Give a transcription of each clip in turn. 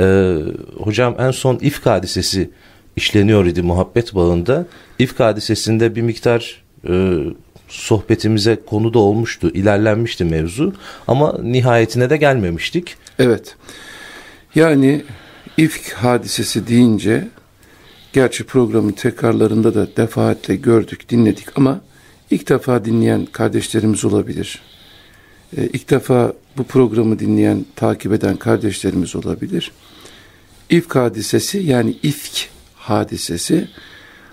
Ee, hocam en son ifk hadisesi işleniyor idi muhabbet bağında. İfk hadisesinde bir miktar e, sohbetimize konu da olmuştu, ilerlenmişti mevzu ama nihayetine de gelmemiştik. Evet. Yani ifk hadisesi deyince gerçi programın tekrarlarında da defaatle gördük, dinledik ama ilk defa dinleyen kardeşlerimiz olabilir. Ee, ilk defa bu programı dinleyen, takip eden kardeşlerimiz olabilir. İfk hadisesi yani ifk hadisesi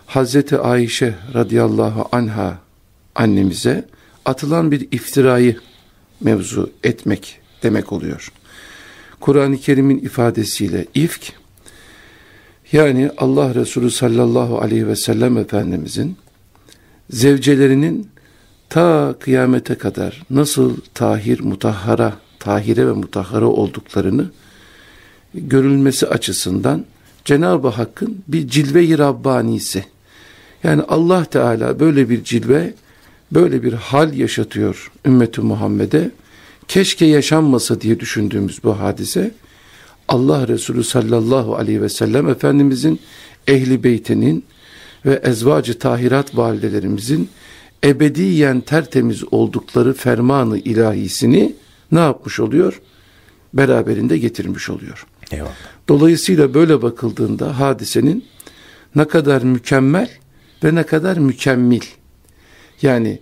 Hazreti Ayşe radıyallahu anha annemize atılan bir iftirayı mevzu etmek demek oluyor. Kur'an-ı Kerim'in ifadesiyle ifk yani Allah Resulü sallallahu aleyhi ve sellem Efendimizin zevcelerinin ta kıyamete kadar nasıl tahir, mutahhara, tahire ve mutahhara olduklarını görülmesi açısından Cenab-ı Hakk'ın bir cilve-i Rabbanisi. Yani Allah Teala böyle bir cilve, böyle bir hal yaşatıyor ümmeti Muhammed'e. Keşke yaşanmasa diye düşündüğümüz bu hadise, Allah Resulü sallallahu aleyhi ve sellem Efendimizin ehli beytinin ve ezvacı tahirat validelerimizin ebediyen tertemiz oldukları fermanı ilahisini ne yapmış oluyor? Beraberinde getirmiş oluyor. Eyvallah. Dolayısıyla böyle bakıldığında hadisenin ne kadar mükemmel ve ne kadar mükemmel. Yani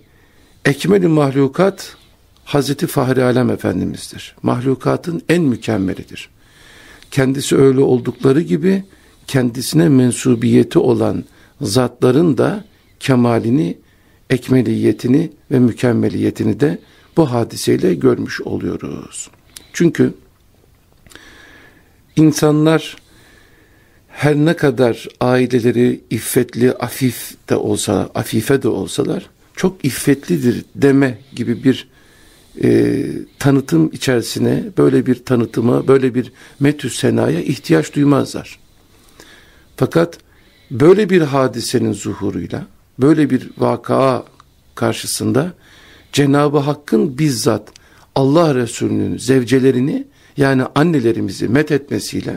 ekmeli mahlukat Hazreti Fahri Alem Efendimiz'dir. Mahlukatın en mükemmelidir. Kendisi öyle oldukları gibi kendisine mensubiyeti olan zatların da kemalini, ekmeliyetini ve mükemmeliyetini de bu hadiseyle görmüş oluyoruz. Çünkü insanlar her ne kadar aileleri iffetli, afif de olsa, afife de olsalar çok iffetlidir deme gibi bir e, tanıtım içerisine, böyle bir tanıtıma, böyle bir metü senaya ihtiyaç duymazlar. Fakat böyle bir hadisenin zuhuruyla, böyle bir vakaa karşısında Cenab-ı Hakk'ın bizzat Allah Resulü'nün zevcelerini yani annelerimizi met etmesiyle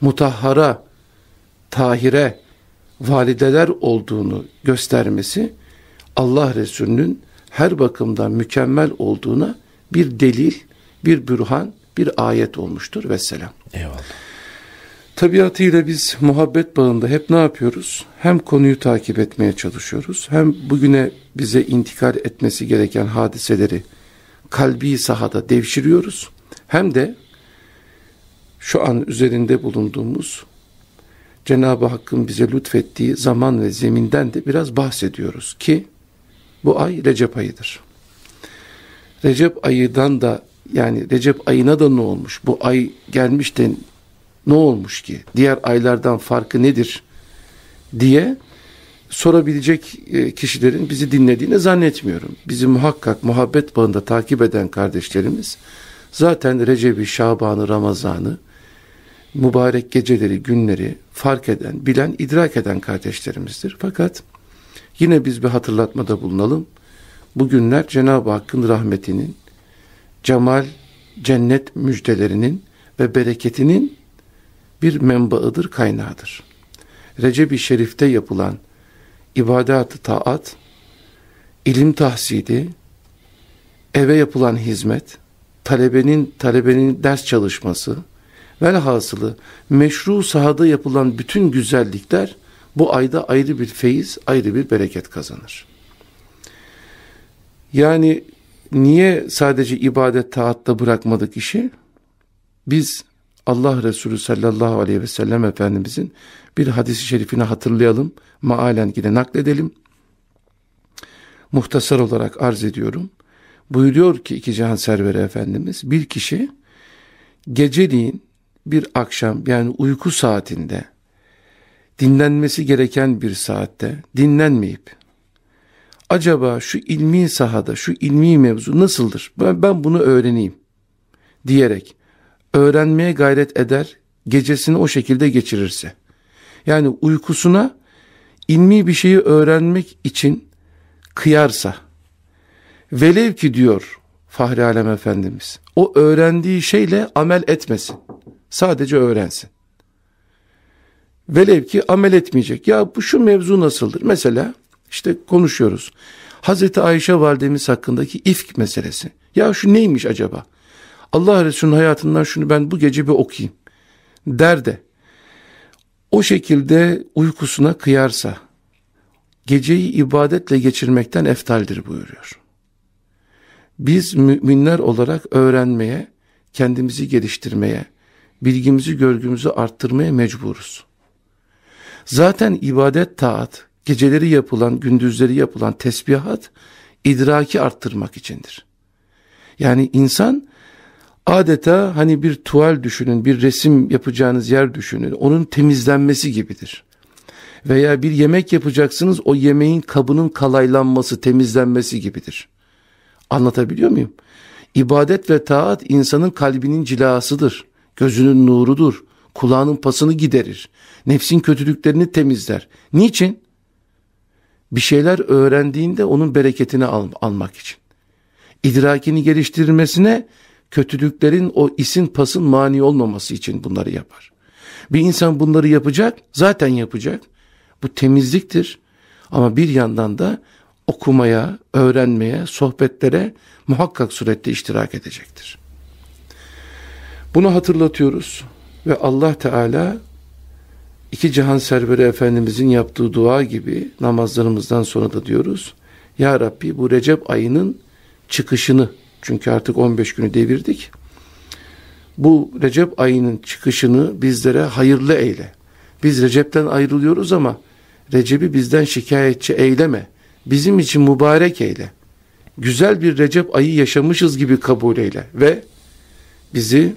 mutahhara, tahire, valideler olduğunu göstermesi Allah Resulü'nün her bakımdan mükemmel olduğuna bir delil, bir bürhan, bir ayet olmuştur. Vesselam. Eyvallah. Tabiatıyla biz muhabbet bağında hep ne yapıyoruz? Hem konuyu takip etmeye çalışıyoruz, hem bugüne bize intikal etmesi gereken hadiseleri kalbi sahada devşiriyoruz. Hem de şu an üzerinde bulunduğumuz Cenab-ı Hakk'ın bize lütfettiği zaman ve zeminden de biraz bahsediyoruz ki bu ay Recep ayıdır. Recep ayından da yani Recep ayına da ne olmuş? Bu ay gelmiş de ne olmuş ki? Diğer aylardan farkı nedir? diye sorabilecek e, kişilerin bizi dinlediğini zannetmiyorum. Bizi muhakkak muhabbet bağında takip eden kardeşlerimiz zaten Recep'i, Şaban'ı, Ramazan'ı, mübarek geceleri, günleri fark eden, bilen, idrak eden kardeşlerimizdir. Fakat yine biz bir hatırlatmada bulunalım. Bugünler Cenab-ı Hakk'ın rahmetinin, cemal, cennet müjdelerinin ve bereketinin bir menbaıdır, kaynağıdır. Recep-i Şerif'te yapılan ibadat-ı taat, ilim tahsili, eve yapılan hizmet, talebenin talebenin ders çalışması, velhasılı meşru sahada yapılan bütün güzellikler bu ayda ayrı bir feyiz, ayrı bir bereket kazanır. Yani niye sadece ibadet taatta bırakmadık işi? Biz Allah Resulü sallallahu aleyhi ve sellem Efendimizin bir hadisi şerifini hatırlayalım. Maalen yine nakledelim. Muhtasar olarak arz ediyorum. Buyuruyor ki iki cihan serveri Efendimiz bir kişi geceliğin bir akşam yani uyku saatinde dinlenmesi gereken bir saatte dinlenmeyip acaba şu ilmi sahada şu ilmi mevzu nasıldır ben, ben bunu öğreneyim diyerek öğrenmeye gayret eder gecesini o şekilde geçirirse yani uykusuna ilmi bir şeyi öğrenmek için kıyarsa velev ki diyor Fahri Alem Efendimiz o öğrendiği şeyle amel etmesin Sadece öğrensin. Velev ki amel etmeyecek. Ya bu şu mevzu nasıldır? Mesela işte konuşuyoruz. Hazreti Ayşe validemiz hakkındaki ifk meselesi. Ya şu neymiş acaba? Allah Resulü'nün hayatından şunu ben bu gece bir okuyayım. Der de o şekilde uykusuna kıyarsa geceyi ibadetle geçirmekten eftaldir buyuruyor. Biz müminler olarak öğrenmeye, kendimizi geliştirmeye, bilgimizi, görgümüzü arttırmaya mecburuz. Zaten ibadet taat, geceleri yapılan, gündüzleri yapılan tesbihat, idraki arttırmak içindir. Yani insan adeta hani bir tuval düşünün, bir resim yapacağınız yer düşünün, onun temizlenmesi gibidir. Veya bir yemek yapacaksınız, o yemeğin kabının kalaylanması, temizlenmesi gibidir. Anlatabiliyor muyum? İbadet ve taat insanın kalbinin cilasıdır, gözünün nurudur, kulağının pasını giderir, nefsin kötülüklerini temizler. Niçin? Bir şeyler öğrendiğinde onun bereketini al almak için. İdrakini geliştirmesine kötülüklerin o isin pasın mani olmaması için bunları yapar. Bir insan bunları yapacak, zaten yapacak. Bu temizliktir. Ama bir yandan da okumaya, öğrenmeye, sohbetlere muhakkak surette iştirak edecektir. Bunu hatırlatıyoruz ve Allah Teala iki cihan serveri Efendimizin yaptığı dua gibi namazlarımızdan sonra da diyoruz. Ya Rabbi bu Recep ayının çıkışını çünkü artık 15 günü devirdik. Bu Recep ayının çıkışını bizlere hayırlı eyle. Biz Recep'ten ayrılıyoruz ama Recep'i bizden şikayetçi eyleme. Bizim için mübarek eyle. Güzel bir Recep ayı yaşamışız gibi kabul eyle. Ve bizi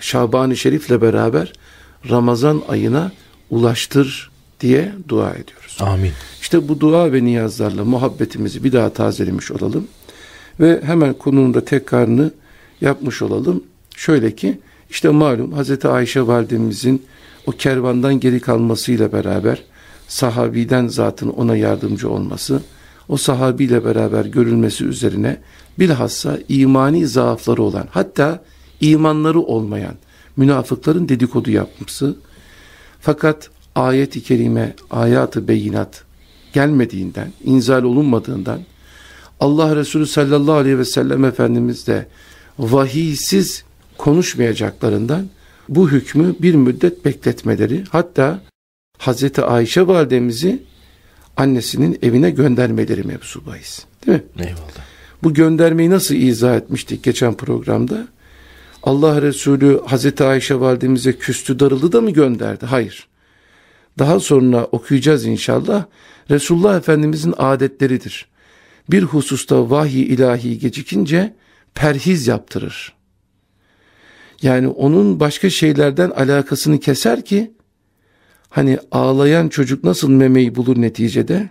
Şaban-ı Şerif'le beraber Ramazan ayına ulaştır diye dua ediyoruz. Amin. İşte bu dua ve niyazlarla muhabbetimizi bir daha tazelemiş olalım. Ve hemen konunun da tekrarını yapmış olalım. Şöyle ki işte malum Hazreti Ayşe validemizin o kervandan geri kalmasıyla beraber sahabiden zatın ona yardımcı olması, o sahabiyle beraber görülmesi üzerine bilhassa imani zaafları olan hatta imanları olmayan münafıkların dedikodu yapması fakat ayet-i kerime, ayat-ı beyinat gelmediğinden, inzal olunmadığından Allah Resulü sallallahu aleyhi ve sellem Efendimiz de vahiysiz konuşmayacaklarından bu hükmü bir müddet bekletmeleri hatta Hazreti Ayşe validemizi annesinin evine göndermeleri mevzu bahis. Değil mi? Eyvallah. Bu göndermeyi nasıl izah etmiştik geçen programda? Allah Resulü Hazreti Ayşe validemize küstü darıldı da mı gönderdi? Hayır. Daha sonra okuyacağız inşallah. Resulullah Efendimizin adetleridir bir hususta vahiy ilahi gecikince perhiz yaptırır. Yani onun başka şeylerden alakasını keser ki hani ağlayan çocuk nasıl memeyi bulur neticede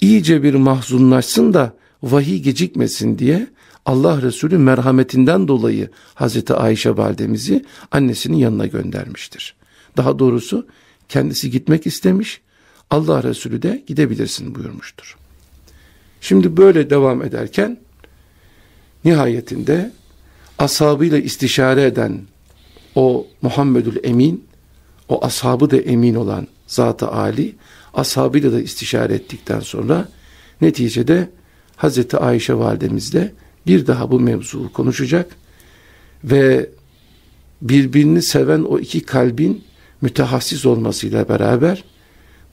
iyice bir mahzunlaşsın da vahiy gecikmesin diye Allah Resulü merhametinden dolayı Hazreti Ayşe validemizi annesinin yanına göndermiştir. Daha doğrusu kendisi gitmek istemiş Allah Resulü de gidebilirsin buyurmuştur. Şimdi böyle devam ederken nihayetinde ashabıyla istişare eden o Muhammedül Emin, o ashabı da emin olan Zat-ı Ali, ashabıyla da istişare ettikten sonra neticede Hazreti Ayşe validemizle bir daha bu mevzuu konuşacak ve birbirini seven o iki kalbin mütehassis olmasıyla beraber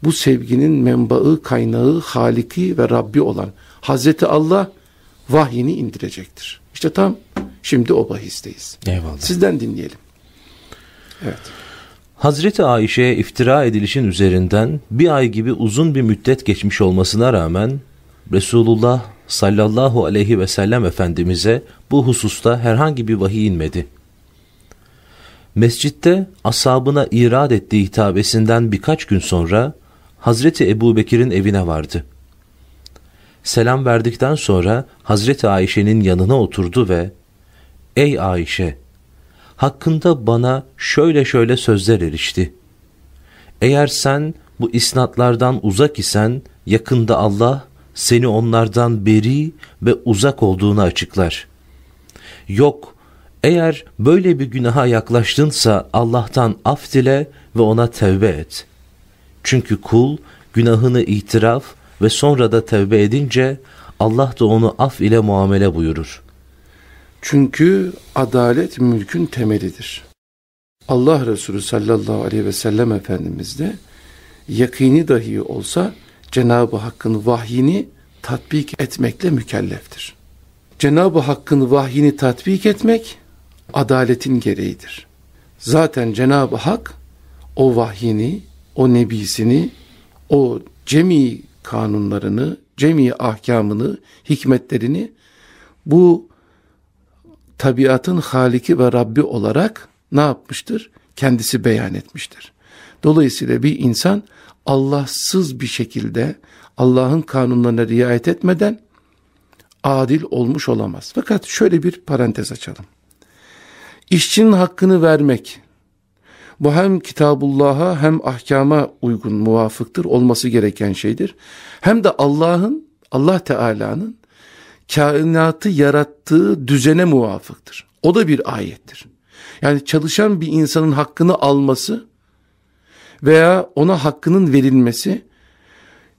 bu sevginin menbaı, kaynağı, haliki ve Rabbi olan Hazreti Allah vahyini indirecektir. İşte tam şimdi o bahisteyiz. Eyvallah. Sizden dinleyelim. Evet. Hazreti Ayşe'ye iftira edilişin üzerinden bir ay gibi uzun bir müddet geçmiş olmasına rağmen Resulullah sallallahu aleyhi ve sellem Efendimiz'e bu hususta herhangi bir vahiy inmedi. Mescitte asabına irad ettiği hitabesinden birkaç gün sonra Hazreti Ebu Bekir'in evine vardı. Selam verdikten sonra Hazreti Ayşe'nin yanına oturdu ve ''Ey Ayşe, hakkında bana şöyle şöyle sözler erişti. Eğer sen bu isnatlardan uzak isen yakında Allah seni onlardan beri ve uzak olduğunu açıklar. Yok Eğer böyle bir günaha yaklaştınsa Allah'tan af dile ve ona tevbe et. Çünkü kul günahını itiraf ve sonra da tevbe edince Allah da onu af ile muamele buyurur. Çünkü adalet mülkün temelidir. Allah Resulü sallallahu aleyhi ve sellem Efendimiz de yakini dahi olsa Cenab-ı Hakk'ın vahyini tatbik etmekle mükelleftir. Cenab-ı Hakk'ın vahyini tatbik etmek adaletin gereğidir. Zaten Cenab-ı Hak o vahyini, o nebisini, o cemi kanunlarını, cemi ahkamını, hikmetlerini bu tabiatın haliki ve Rabbi olarak ne yapmıştır? Kendisi beyan etmiştir. Dolayısıyla bir insan Allahsız bir şekilde Allah'ın kanunlarına riayet etmeden adil olmuş olamaz. Fakat şöyle bir parantez açalım. İşçinin hakkını vermek, bu hem kitabullah'a hem ahkama uygun muvafıktır, olması gereken şeydir. Hem de Allah'ın, Allah Teala'nın kainatı yarattığı düzene muvafıktır. O da bir ayettir. Yani çalışan bir insanın hakkını alması veya ona hakkının verilmesi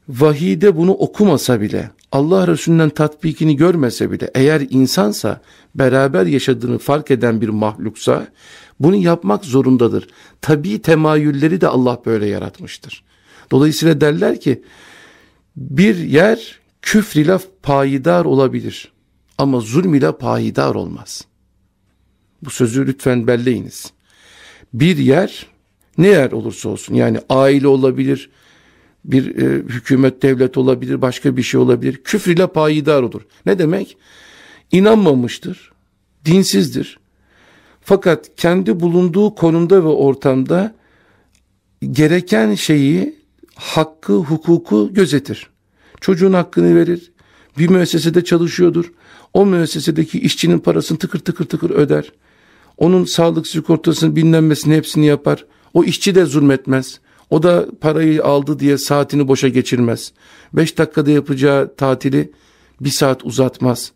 vahide bunu okumasa bile Allah Resulü'nden tatbikini görmese bile eğer insansa beraber yaşadığını fark eden bir mahluksa bunu yapmak zorundadır. Tabi temayülleri de Allah böyle yaratmıştır. Dolayısıyla derler ki bir yer küfr ile payidar olabilir ama zulm ile payidar olmaz. Bu sözü lütfen belleyiniz. Bir yer ne yer olursa olsun yani aile olabilir, bir e, hükümet devlet olabilir, başka bir şey olabilir. Küfr ile payidar olur. Ne demek? İnanmamıştır, dinsizdir. Fakat kendi bulunduğu konumda ve ortamda gereken şeyi, hakkı, hukuku gözetir. Çocuğun hakkını verir, bir müessesede çalışıyordur. O müessesedeki işçinin parasını tıkır tıkır tıkır öder. Onun sağlık sigortasını bilinmesini hepsini yapar. O işçi de zulmetmez. O da parayı aldı diye saatini boşa geçirmez. Beş dakikada yapacağı tatili bir saat uzatmaz.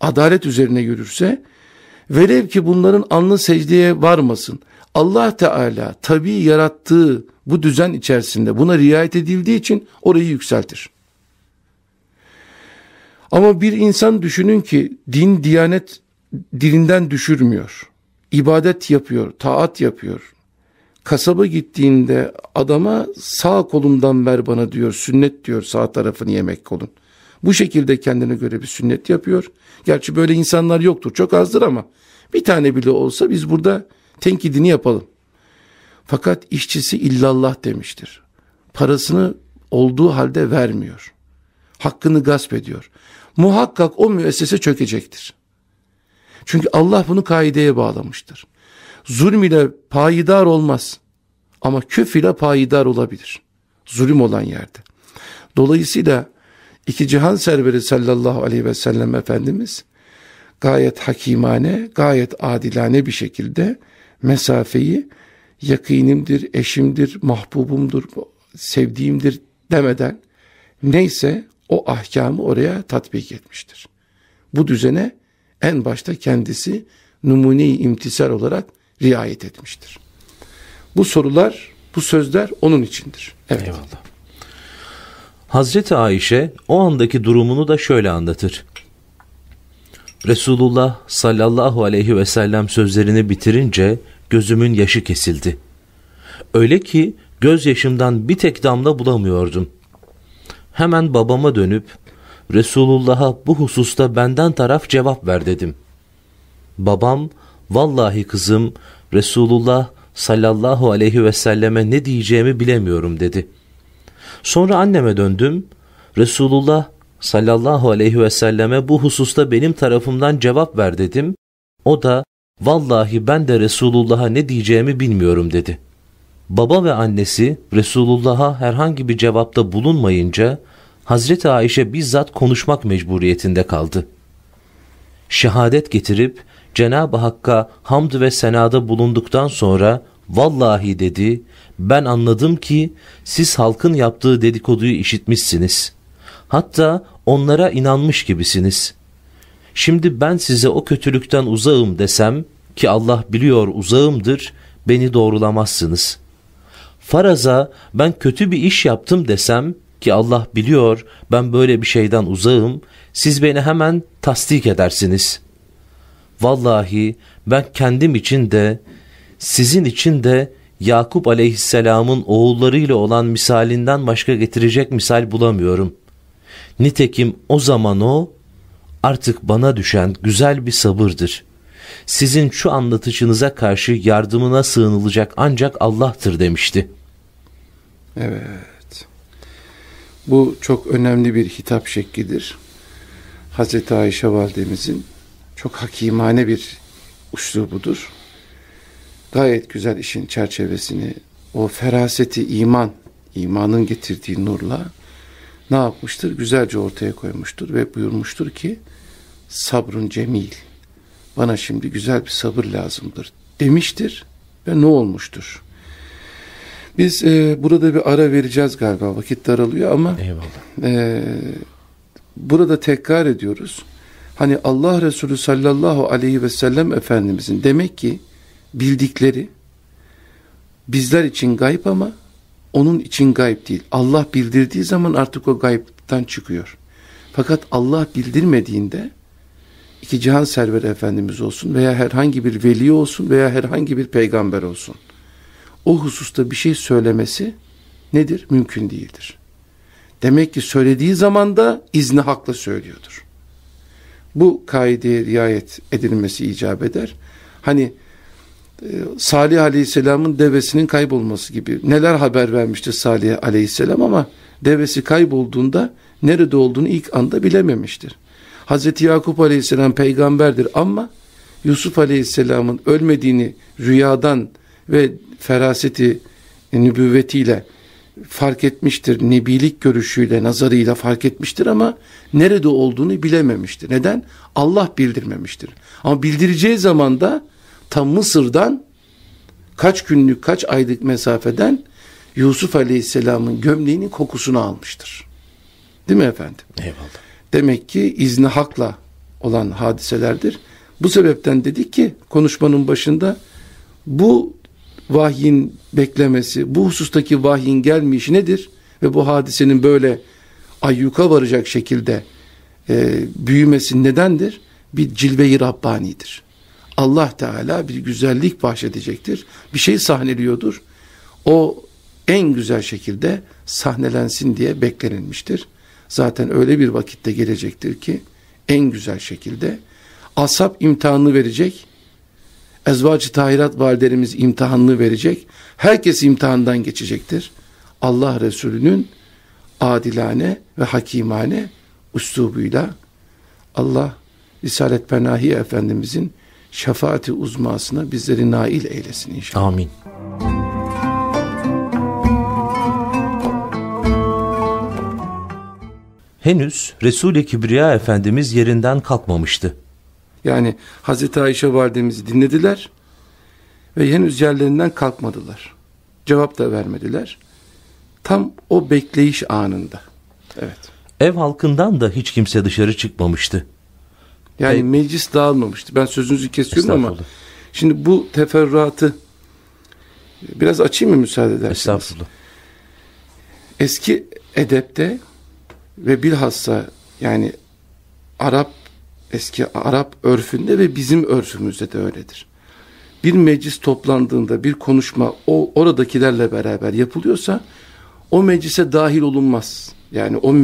Adalet üzerine yürürse velev ki bunların anlı secdeye varmasın. Allah Teala tabi yarattığı bu düzen içerisinde buna riayet edildiği için orayı yükseltir. Ama bir insan düşünün ki din diyanet dilinden düşürmüyor. İbadet yapıyor, taat yapıyor, kasaba gittiğinde adama sağ kolumdan ver bana diyor sünnet diyor sağ tarafını yemek kolun. Bu şekilde kendine göre bir sünnet yapıyor. Gerçi böyle insanlar yoktur çok azdır ama bir tane bile olsa biz burada tenkidini yapalım. Fakat işçisi illallah demiştir. Parasını olduğu halde vermiyor. Hakkını gasp ediyor. Muhakkak o müessese çökecektir. Çünkü Allah bunu kaideye bağlamıştır zulm ile payidar olmaz. Ama küf ile payidar olabilir. Zulüm olan yerde. Dolayısıyla iki cihan serveri sallallahu aleyhi ve sellem Efendimiz gayet hakimane, gayet adilane bir şekilde mesafeyi yakinimdir, eşimdir, mahbubumdur, sevdiğimdir demeden neyse o ahkamı oraya tatbik etmiştir. Bu düzene en başta kendisi numune-i imtisal olarak riayet etmiştir. Bu sorular, bu sözler onun içindir. Evet. Eyvallah. Hazreti Ayşe o andaki durumunu da şöyle anlatır. Resulullah sallallahu aleyhi ve sellem sözlerini bitirince gözümün yaşı kesildi. Öyle ki gözyaşımdan bir tek damla bulamıyordum. Hemen babama dönüp Resulullah'a bu hususta benden taraf cevap ver dedim. Babam Vallahi kızım Resulullah sallallahu aleyhi ve selleme ne diyeceğimi bilemiyorum dedi. Sonra anneme döndüm. Resulullah sallallahu aleyhi ve selleme bu hususta benim tarafımdan cevap ver dedim. O da vallahi ben de Resulullah'a ne diyeceğimi bilmiyorum dedi. Baba ve annesi Resulullah'a herhangi bir cevapta bulunmayınca Hazreti Ayşe bizzat konuşmak mecburiyetinde kaldı. Şehadet getirip Cenab-ı Hakk'a hamd ve senada bulunduktan sonra vallahi dedi ben anladım ki siz halkın yaptığı dedikoduyu işitmişsiniz. Hatta onlara inanmış gibisiniz. Şimdi ben size o kötülükten uzağım desem ki Allah biliyor uzağımdır, beni doğrulamazsınız. Faraza ben kötü bir iş yaptım desem ki Allah biliyor ben böyle bir şeyden uzağım, siz beni hemen tasdik edersiniz. Vallahi ben kendim için de sizin için de Yakup aleyhisselamın oğullarıyla olan misalinden başka getirecek misal bulamıyorum. Nitekim o zaman o artık bana düşen güzel bir sabırdır. Sizin şu anlatışınıza karşı yardımına sığınılacak ancak Allah'tır demişti. Evet. Bu çok önemli bir hitap şeklidir. Hazreti Ayşe validemizin çok hakimane bir uslubudur. Gayet güzel işin çerçevesini, o feraseti iman, imanın getirdiği nurla ne yapmıştır? Güzelce ortaya koymuştur ve buyurmuştur ki sabrın cemil. Bana şimdi güzel bir sabır lazımdır demiştir ve ne olmuştur? Biz e, burada bir ara vereceğiz galiba. Vakit daralıyor ama Eyvallah. e, burada tekrar ediyoruz. Hani Allah Resulü sallallahu aleyhi ve sellem Efendimizin demek ki bildikleri bizler için gayb ama onun için gayb değil. Allah bildirdiği zaman artık o gaybtan çıkıyor. Fakat Allah bildirmediğinde iki cihan serveri Efendimiz olsun veya herhangi bir veli olsun veya herhangi bir peygamber olsun. O hususta bir şey söylemesi nedir? Mümkün değildir. Demek ki söylediği zaman da izni hakla söylüyordur. Bu kaideye riayet edilmesi icap eder. Hani Salih Aleyhisselam'ın devesinin kaybolması gibi neler haber vermişti Salih Aleyhisselam ama devesi kaybolduğunda nerede olduğunu ilk anda bilememiştir. Hazreti Yakup Aleyhisselam peygamberdir ama Yusuf Aleyhisselam'ın ölmediğini rüyadan ve feraseti e, nübüvvetiyle fark etmiştir. Nebilik görüşüyle, nazarıyla fark etmiştir ama nerede olduğunu bilememiştir. Neden? Allah bildirmemiştir. Ama bildireceği zaman da tam Mısır'dan kaç günlük, kaç aylık mesafeden Yusuf Aleyhisselam'ın gömleğinin kokusunu almıştır. Değil mi efendim? Eyvallah. Demek ki izni hakla olan hadiselerdir. Bu sebepten dedik ki konuşmanın başında bu vahyin beklemesi, bu husustaki vahyin gelmeyişi nedir? Ve bu hadisenin böyle ayyuka varacak şekilde e, büyümesi nedendir? Bir cilve-i Rabbani'dir. Allah Teala bir güzellik bahşedecektir. Bir şey sahneliyordur. O en güzel şekilde sahnelensin diye beklenilmiştir. Zaten öyle bir vakitte gelecektir ki en güzel şekilde asap imtihanını verecek. Ezvacı tahirat validelerimiz imtihanını verecek. Herkes imtihandan geçecektir. Allah Resulü'nün adilane ve hakimane üslubuyla Allah Risalet Penahi Efendimizin şefaati uzmasına bizleri nail eylesin inşallah. Amin. Henüz Resul-i Kibriya Efendimiz yerinden kalkmamıştı. Yani Hazreti Ayşe validemizi dinlediler ve henüz yerlerinden kalkmadılar. Cevap da vermediler. Tam o bekleyiş anında. Evet. Ev halkından da hiç kimse dışarı çıkmamıştı. Yani Peki. meclis dağılmamıştı. Ben sözünüzü kesiyorum ama şimdi bu teferruatı biraz açayım mı müsaade ederseniz? Estağfurullah. Eski edepte ve bilhassa yani Arap eski Arap örfünde ve bizim örfümüzde de öyledir. Bir meclis toplandığında bir konuşma o oradakilerle beraber yapılıyorsa o meclise dahil olunmaz. Yani o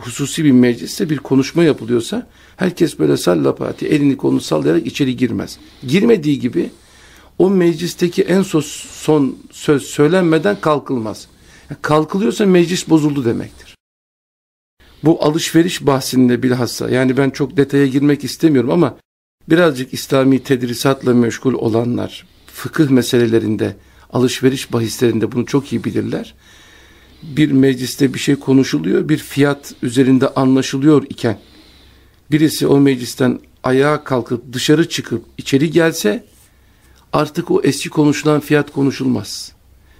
hususi bir mecliste bir konuşma yapılıyorsa herkes böyle sallapati elini kolunu sallayarak içeri girmez. Girmediği gibi o meclisteki en son, son söz söylenmeden kalkılmaz. Yani kalkılıyorsa meclis bozuldu demektir. Bu alışveriş bahsinde bilhassa yani ben çok detaya girmek istemiyorum ama birazcık İslami tedrisatla meşgul olanlar fıkıh meselelerinde alışveriş bahislerinde bunu çok iyi bilirler. Bir mecliste bir şey konuşuluyor bir fiyat üzerinde anlaşılıyor iken birisi o meclisten ayağa kalkıp dışarı çıkıp içeri gelse artık o eski konuşulan fiyat konuşulmaz.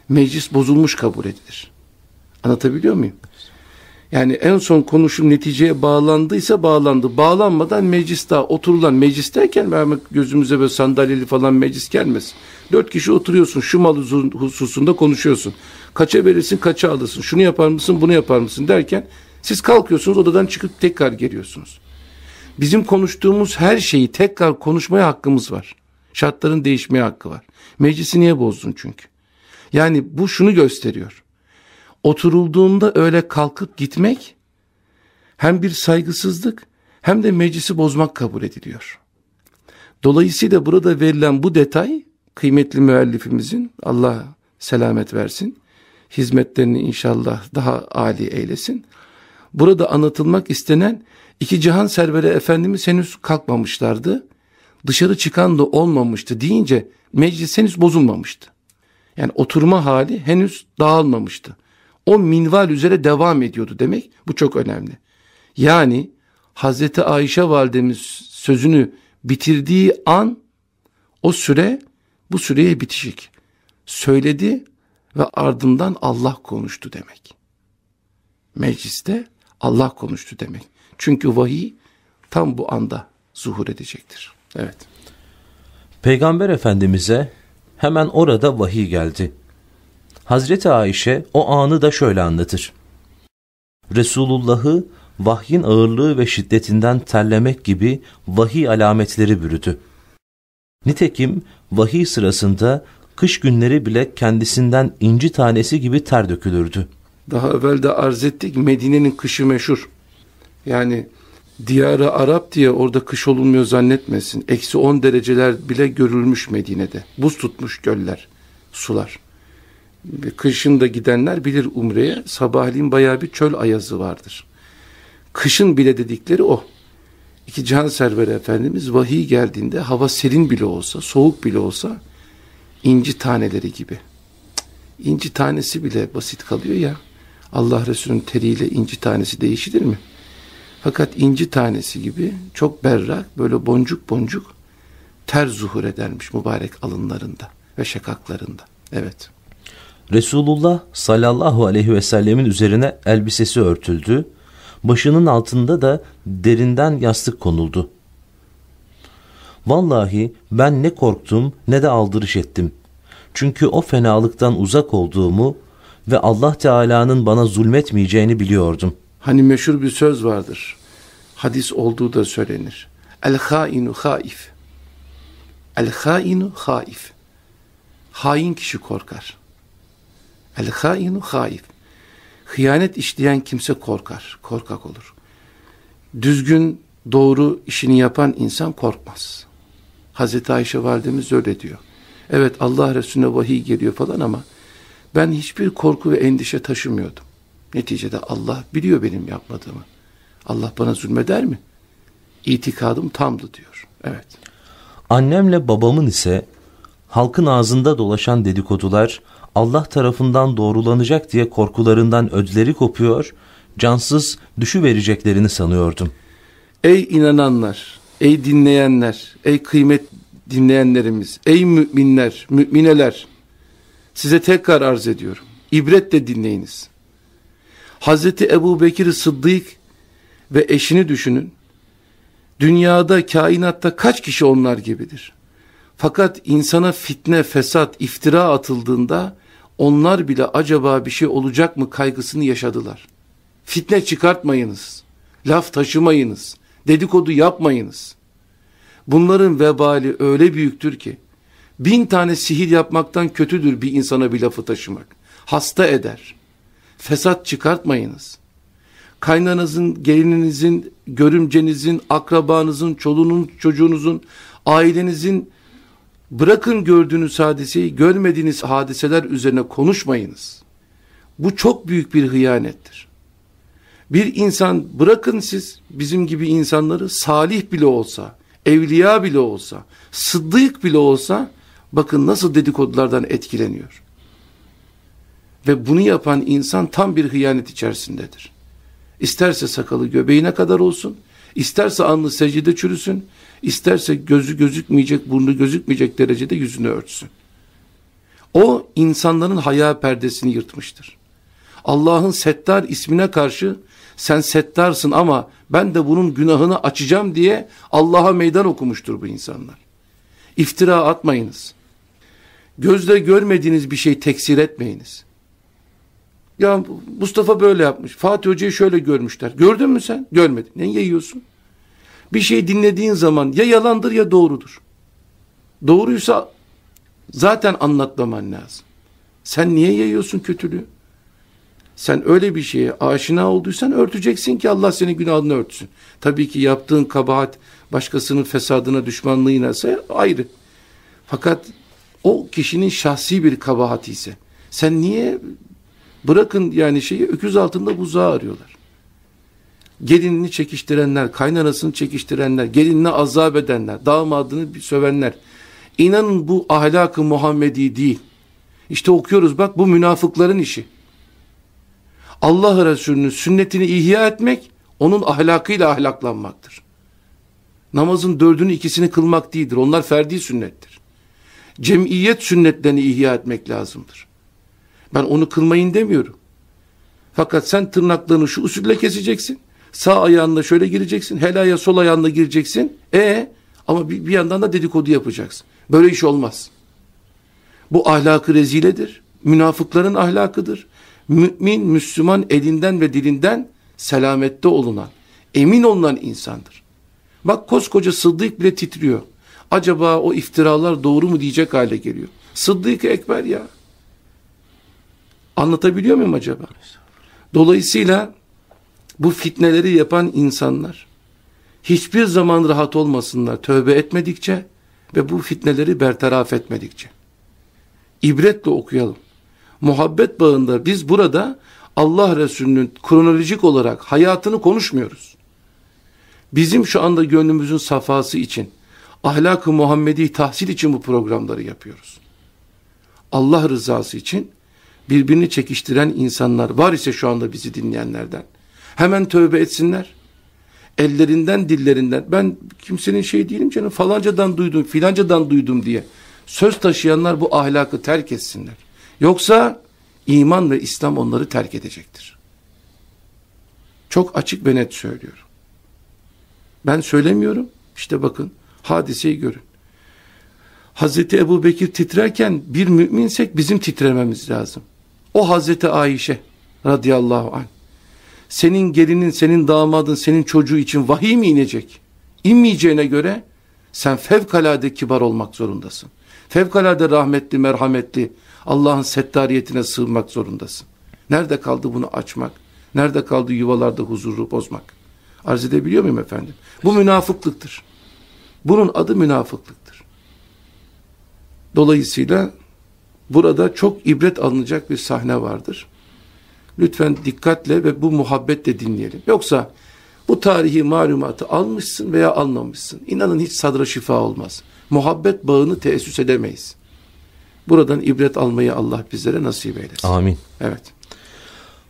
Meclis bozulmuş kabul edilir. Anlatabiliyor muyum? Yani en son konuşum neticeye bağlandıysa bağlandı. Bağlanmadan meclis daha oturulan meclisteyken gözümüze böyle sandalyeli falan meclis gelmez. Dört kişi oturuyorsun şu mal hususunda konuşuyorsun. Kaça verirsin kaça alırsın şunu yapar mısın bunu yapar mısın derken siz kalkıyorsunuz odadan çıkıp tekrar geliyorsunuz. Bizim konuştuğumuz her şeyi tekrar konuşmaya hakkımız var. Şartların değişmeye hakkı var. Meclisi niye bozdun çünkü? Yani bu şunu gösteriyor. Oturulduğunda öyle kalkıp gitmek hem bir saygısızlık hem de meclisi bozmak kabul ediliyor. Dolayısıyla burada verilen bu detay kıymetli müellifimizin Allah selamet versin. Hizmetlerini inşallah daha âli eylesin. Burada anlatılmak istenen iki cihan serveri efendimiz henüz kalkmamışlardı. Dışarı çıkan da olmamıştı deyince meclis henüz bozulmamıştı. Yani oturma hali henüz dağılmamıştı. O minval üzere devam ediyordu demek bu çok önemli. Yani Hazreti Ayşe validemiz sözünü bitirdiği an o süre bu süreye bitişik. Söyledi ve ardından Allah konuştu demek. Mecliste Allah konuştu demek. Çünkü vahiy tam bu anda zuhur edecektir. Evet. Peygamber Efendimiz'e hemen orada vahiy geldi. Hazreti Ayşe o anı da şöyle anlatır. Resulullah'ı vahyin ağırlığı ve şiddetinden terlemek gibi vahiy alametleri bürüdü. Nitekim vahiy sırasında kış günleri bile kendisinden inci tanesi gibi ter dökülürdü. Daha evvel de arz ettik Medine'nin kışı meşhur. Yani diyarı Arap diye orada kış olunmuyor zannetmesin. Eksi 10 dereceler bile görülmüş Medine'de. Buz tutmuş göller, sular. Kışın da gidenler bilir Umre'ye sabahleyin bayağı bir çöl ayazı vardır. Kışın bile dedikleri o. İki can serveri efendimiz vahiy geldiğinde hava serin bile olsa, soğuk bile olsa inci taneleri gibi. İnci tanesi bile basit kalıyor ya. Allah Resulü'nün teriyle inci tanesi değişilir mi? Fakat inci tanesi gibi çok berrak, böyle boncuk boncuk ter zuhur edermiş mübarek alınlarında ve şakaklarında. Evet. Resulullah sallallahu aleyhi ve sellemin üzerine elbisesi örtüldü. Başının altında da derinden yastık konuldu. Vallahi ben ne korktum ne de aldırış ettim. Çünkü o fenalıktan uzak olduğumu ve Allah Teala'nın bana zulmetmeyeceğini biliyordum. Hani meşhur bir söz vardır. Hadis olduğu da söylenir. El hainu haif. El hainu haif. Hain kişi korkar. El hainu haif. Hıyanet işleyen kimse korkar, korkak olur. Düzgün, doğru işini yapan insan korkmaz. Hazreti Ayşe validemiz öyle diyor. Evet Allah Resulüne vahiy geliyor falan ama ben hiçbir korku ve endişe taşımıyordum. Neticede Allah biliyor benim yapmadığımı. Allah bana zulmeder mi? İtikadım tamdı diyor. Evet. Annemle babamın ise halkın ağzında dolaşan dedikodular Allah tarafından doğrulanacak diye korkularından ödleri kopuyor, cansız düşü vereceklerini sanıyordum. Ey inananlar, ey dinleyenler, ey kıymet dinleyenlerimiz, ey müminler, mümineler, size tekrar arz ediyorum. İbretle dinleyiniz. Hazreti Ebu Bekir Sıddık ve eşini düşünün. Dünyada, kainatta kaç kişi onlar gibidir? Fakat insana fitne, fesat, iftira atıldığında onlar bile acaba bir şey olacak mı kaygısını yaşadılar. Fitne çıkartmayınız, laf taşımayınız, dedikodu yapmayınız. Bunların vebali öyle büyüktür ki, bin tane sihir yapmaktan kötüdür bir insana bir lafı taşımak. Hasta eder. Fesat çıkartmayınız. Kaynanızın, gelininizin, görümcenizin, akrabanızın, çoluğunun, çocuğunuzun, ailenizin Bırakın gördüğünüz hadiseyi, görmediğiniz hadiseler üzerine konuşmayınız. Bu çok büyük bir hıyanettir. Bir insan bırakın siz bizim gibi insanları salih bile olsa, evliya bile olsa, sıddık bile olsa bakın nasıl dedikodulardan etkileniyor. Ve bunu yapan insan tam bir hıyanet içerisindedir. İsterse sakalı göbeğine kadar olsun, isterse alnı secde çürüsün, İsterse gözü gözükmeyecek, burnu gözükmeyecek derecede yüzünü örtsün. O insanların haya perdesini yırtmıştır. Allah'ın Settar ismine karşı Sen settarsın ama ben de bunun günahını açacağım diye Allah'a meydan okumuştur bu insanlar. İftira atmayınız. Gözle görmediğiniz bir şey teksir etmeyiniz. Ya Mustafa böyle yapmış. Fatih Hoca'yı şöyle görmüşler. Gördün mü sen? Görmedin. Ne yiyorsun? Bir şey dinlediğin zaman ya yalandır ya doğrudur. Doğruysa zaten anlatmaman lazım. Sen niye yayıyorsun kötülüğü? Sen öyle bir şeye aşina olduysan örteceksin ki Allah senin günahını örtsün. Tabii ki yaptığın kabahat başkasının fesadına düşmanlığına ise ayrı. Fakat o kişinin şahsi bir kabahati ise sen niye bırakın yani şeyi öküz altında buzağı arıyorlar. Gelinini çekiştirenler, kaynanasını çekiştirenler, gelinine azap edenler, damadını sövenler. İnanın bu ahlakı Muhammedi değil. İşte okuyoruz bak bu münafıkların işi. Allah Resulü'nün sünnetini ihya etmek onun ahlakıyla ahlaklanmaktır. Namazın dördünü ikisini kılmak değildir. Onlar ferdi sünnettir. Cemiyet sünnetlerini ihya etmek lazımdır. Ben onu kılmayın demiyorum. Fakat sen tırnaklarını şu usulle keseceksin. Sağ ayağınla şöyle gireceksin. Helaya sol ayağınla gireceksin. E ama bir, bir yandan da dedikodu yapacaksın. Böyle iş olmaz. Bu ahlakı reziledir. Münafıkların ahlakıdır. Mümin, Müslüman elinden ve dilinden selamette olunan, emin olunan insandır. Bak koskoca Sıddık bile titriyor. Acaba o iftiralar doğru mu diyecek hale geliyor. Sıddık Ekber ya. Anlatabiliyor muyum acaba? Dolayısıyla bu fitneleri yapan insanlar hiçbir zaman rahat olmasınlar tövbe etmedikçe ve bu fitneleri bertaraf etmedikçe. İbretle okuyalım. Muhabbet bağında biz burada Allah Resulü'nün kronolojik olarak hayatını konuşmuyoruz. Bizim şu anda gönlümüzün safası için, ahlak-ı Muhammedi tahsil için bu programları yapıyoruz. Allah rızası için birbirini çekiştiren insanlar var ise şu anda bizi dinleyenlerden. Hemen tövbe etsinler. Ellerinden, dillerinden. Ben kimsenin şey değilim canım falancadan duydum, filancadan duydum diye. Söz taşıyanlar bu ahlakı terk etsinler. Yoksa iman ve İslam onları terk edecektir. Çok açık ve net söylüyorum. Ben söylemiyorum. İşte bakın hadiseyi görün. Hazreti Ebu Bekir titrerken bir müminsek bizim titrememiz lazım. O Hazreti Ayşe radıyallahu anh. Senin gelinin, senin damadın, senin çocuğu için vahiy mi inecek? İnmeyeceğine göre sen fevkalade kibar olmak zorundasın. Fevkalade rahmetli, merhametli, Allah'ın settariyetine sığınmak zorundasın. Nerede kaldı bunu açmak? Nerede kaldı yuvalarda huzuru bozmak? Arz edebiliyor muyum efendim? Bu münafıklıktır. Bunun adı münafıklıktır. Dolayısıyla burada çok ibret alınacak bir sahne vardır. Lütfen dikkatle ve bu muhabbetle dinleyelim. Yoksa bu tarihi malumatı almışsın veya almamışsın. İnanın hiç sadra şifa olmaz. Muhabbet bağını teessüs edemeyiz. Buradan ibret almayı Allah bizlere nasip eylesin. Amin. Evet.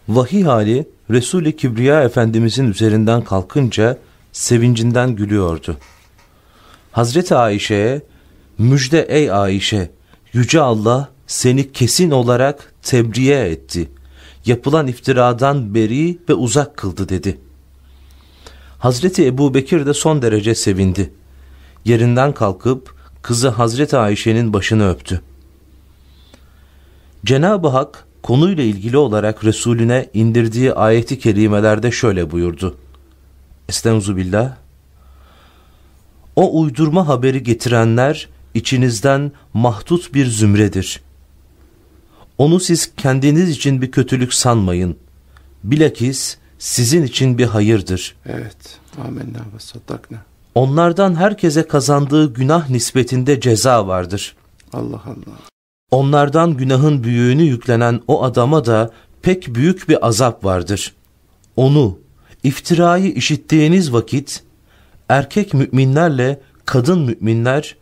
Vahiy hali Resul-i Kibriya Efendimizin üzerinden kalkınca sevincinden gülüyordu. Hazreti Ayşe'ye müjde ey Ayşe yüce Allah seni kesin olarak tebriye etti. Yapılan iftiradan beri ve uzak kıldı dedi. Hazreti Ebu Bekir de son derece sevindi. Yerinden kalkıp kızı Hazreti Ayşe'nin başını öptü. Cenab-ı Hak konuyla ilgili olarak Resulüne indirdiği ayeti kerimelerde şöyle buyurdu. Estaizu billah. O uydurma haberi getirenler içinizden mahdut bir zümredir. Onu siz kendiniz için bir kötülük sanmayın. Bilakis sizin için bir hayırdır. Evet. Amenna ve saddakna. Onlardan herkese kazandığı günah nispetinde ceza vardır. Allah Allah. Onlardan günahın büyüğünü yüklenen o adama da pek büyük bir azap vardır. Onu, iftirayı işittiğiniz vakit, erkek müminlerle kadın müminler,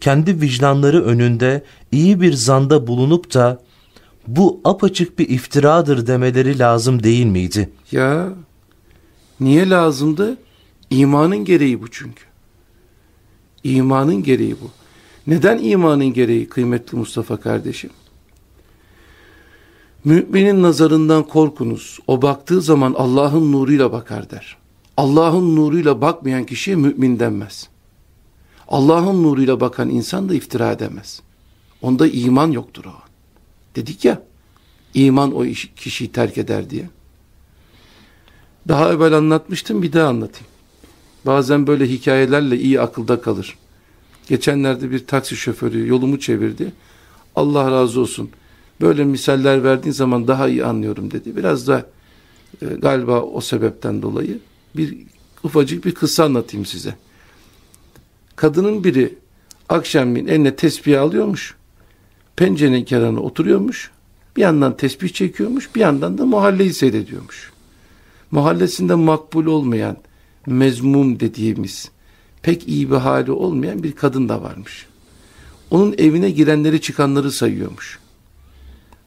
kendi vicdanları önünde iyi bir zanda bulunup da, bu apaçık bir iftiradır demeleri lazım değil miydi? Ya, niye lazımdı? İmanın gereği bu çünkü. İmanın gereği bu. Neden imanın gereği kıymetli Mustafa kardeşim? Müminin nazarından korkunuz. O baktığı zaman Allah'ın nuruyla bakar der. Allah'ın nuruyla bakmayan kişiye mümin denmez. Allah'ın nuruyla bakan insan da iftira edemez. Onda iman yoktur o. Dedik ya, iman o kişiyi terk eder diye. Daha evvel anlatmıştım, bir daha anlatayım. Bazen böyle hikayelerle iyi akılda kalır. Geçenlerde bir taksi şoförü yolumu çevirdi. Allah razı olsun. Böyle misaller verdiğin zaman daha iyi anlıyorum dedi. Biraz da e, galiba o sebepten dolayı bir ufacık bir kısa anlatayım size. Kadının biri akşamleyin eline tesbih alıyormuş. Pencerenin kenarına oturuyormuş. Bir yandan tesbih çekiyormuş, bir yandan da muhalleyi seyrediyormuş. Mahallesinde makbul olmayan, mezmum dediğimiz, pek iyi bir hali olmayan bir kadın da varmış. Onun evine girenleri çıkanları sayıyormuş.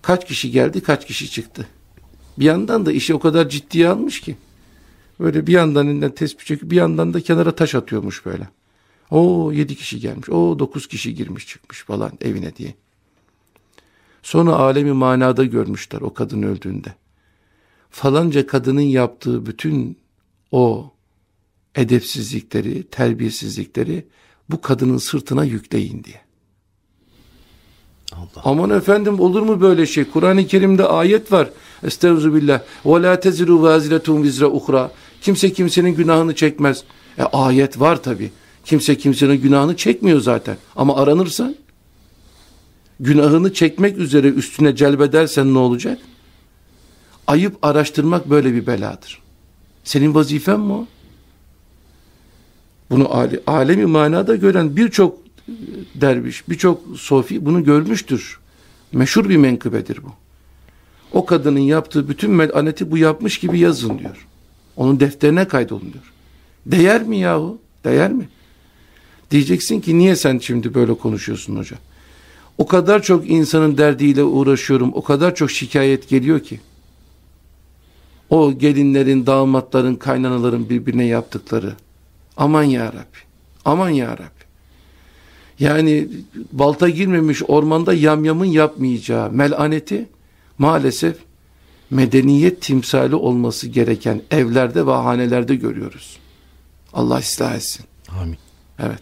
Kaç kişi geldi, kaç kişi çıktı. Bir yandan da işi o kadar ciddiye almış ki. Böyle bir yandan elinden tespih çekip bir yandan da kenara taş atıyormuş böyle. O yedi kişi gelmiş. O dokuz kişi girmiş çıkmış falan evine diye. Sonra alemi manada görmüşler o kadın öldüğünde. Falanca kadının yaptığı bütün o edepsizlikleri, terbiyesizlikleri bu kadının sırtına yükleyin diye. Allah. Aman efendim olur mu böyle şey? Kur'an-ı Kerim'de ayet var. Estağfirullah. Ve la teziru vaziletun vizra uhra. Kimse kimsenin günahını çekmez. E ayet var tabi. Kimse kimsenin günahını çekmiyor zaten. Ama aranırsan günahını çekmek üzere üstüne celbedersen ne olacak? Ayıp araştırmak böyle bir beladır. Senin vazifen mi o? Bunu alemi manada gören birçok derviş, birçok sofi bunu görmüştür. Meşhur bir menkıbedir bu. O kadının yaptığı bütün melaneti bu yapmış gibi yazın diyor. Onun defterine kaydolun diyor. Değer mi yahu? Değer mi? Diyeceksin ki niye sen şimdi böyle konuşuyorsun hoca? O kadar çok insanın derdiyle uğraşıyorum. O kadar çok şikayet geliyor ki. O gelinlerin, damatların, kaynanaların birbirine yaptıkları. Aman ya Rabbi. Aman ya Rabbi. Yani balta girmemiş ormanda yamyamın yapmayacağı melaneti maalesef medeniyet timsali olması gereken evlerde ve hanelerde görüyoruz. Allah ıslah etsin. Amin. Evet.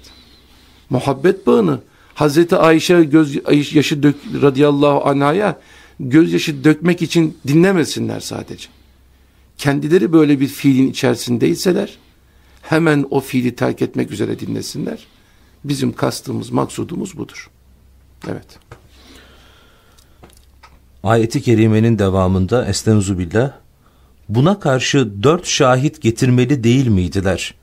Muhabbet bağını Hazreti Ayşe göz yaşı dök, radıyallahu anhaya gözyaşı dökmek için dinlemesinler sadece. Kendileri böyle bir fiilin içerisindeyseler hemen o fiili terk etmek üzere dinlesinler. Bizim kastımız, maksudumuz budur. Evet. Ayeti kerimenin devamında Estenzu billah buna karşı dört şahit getirmeli değil miydiler?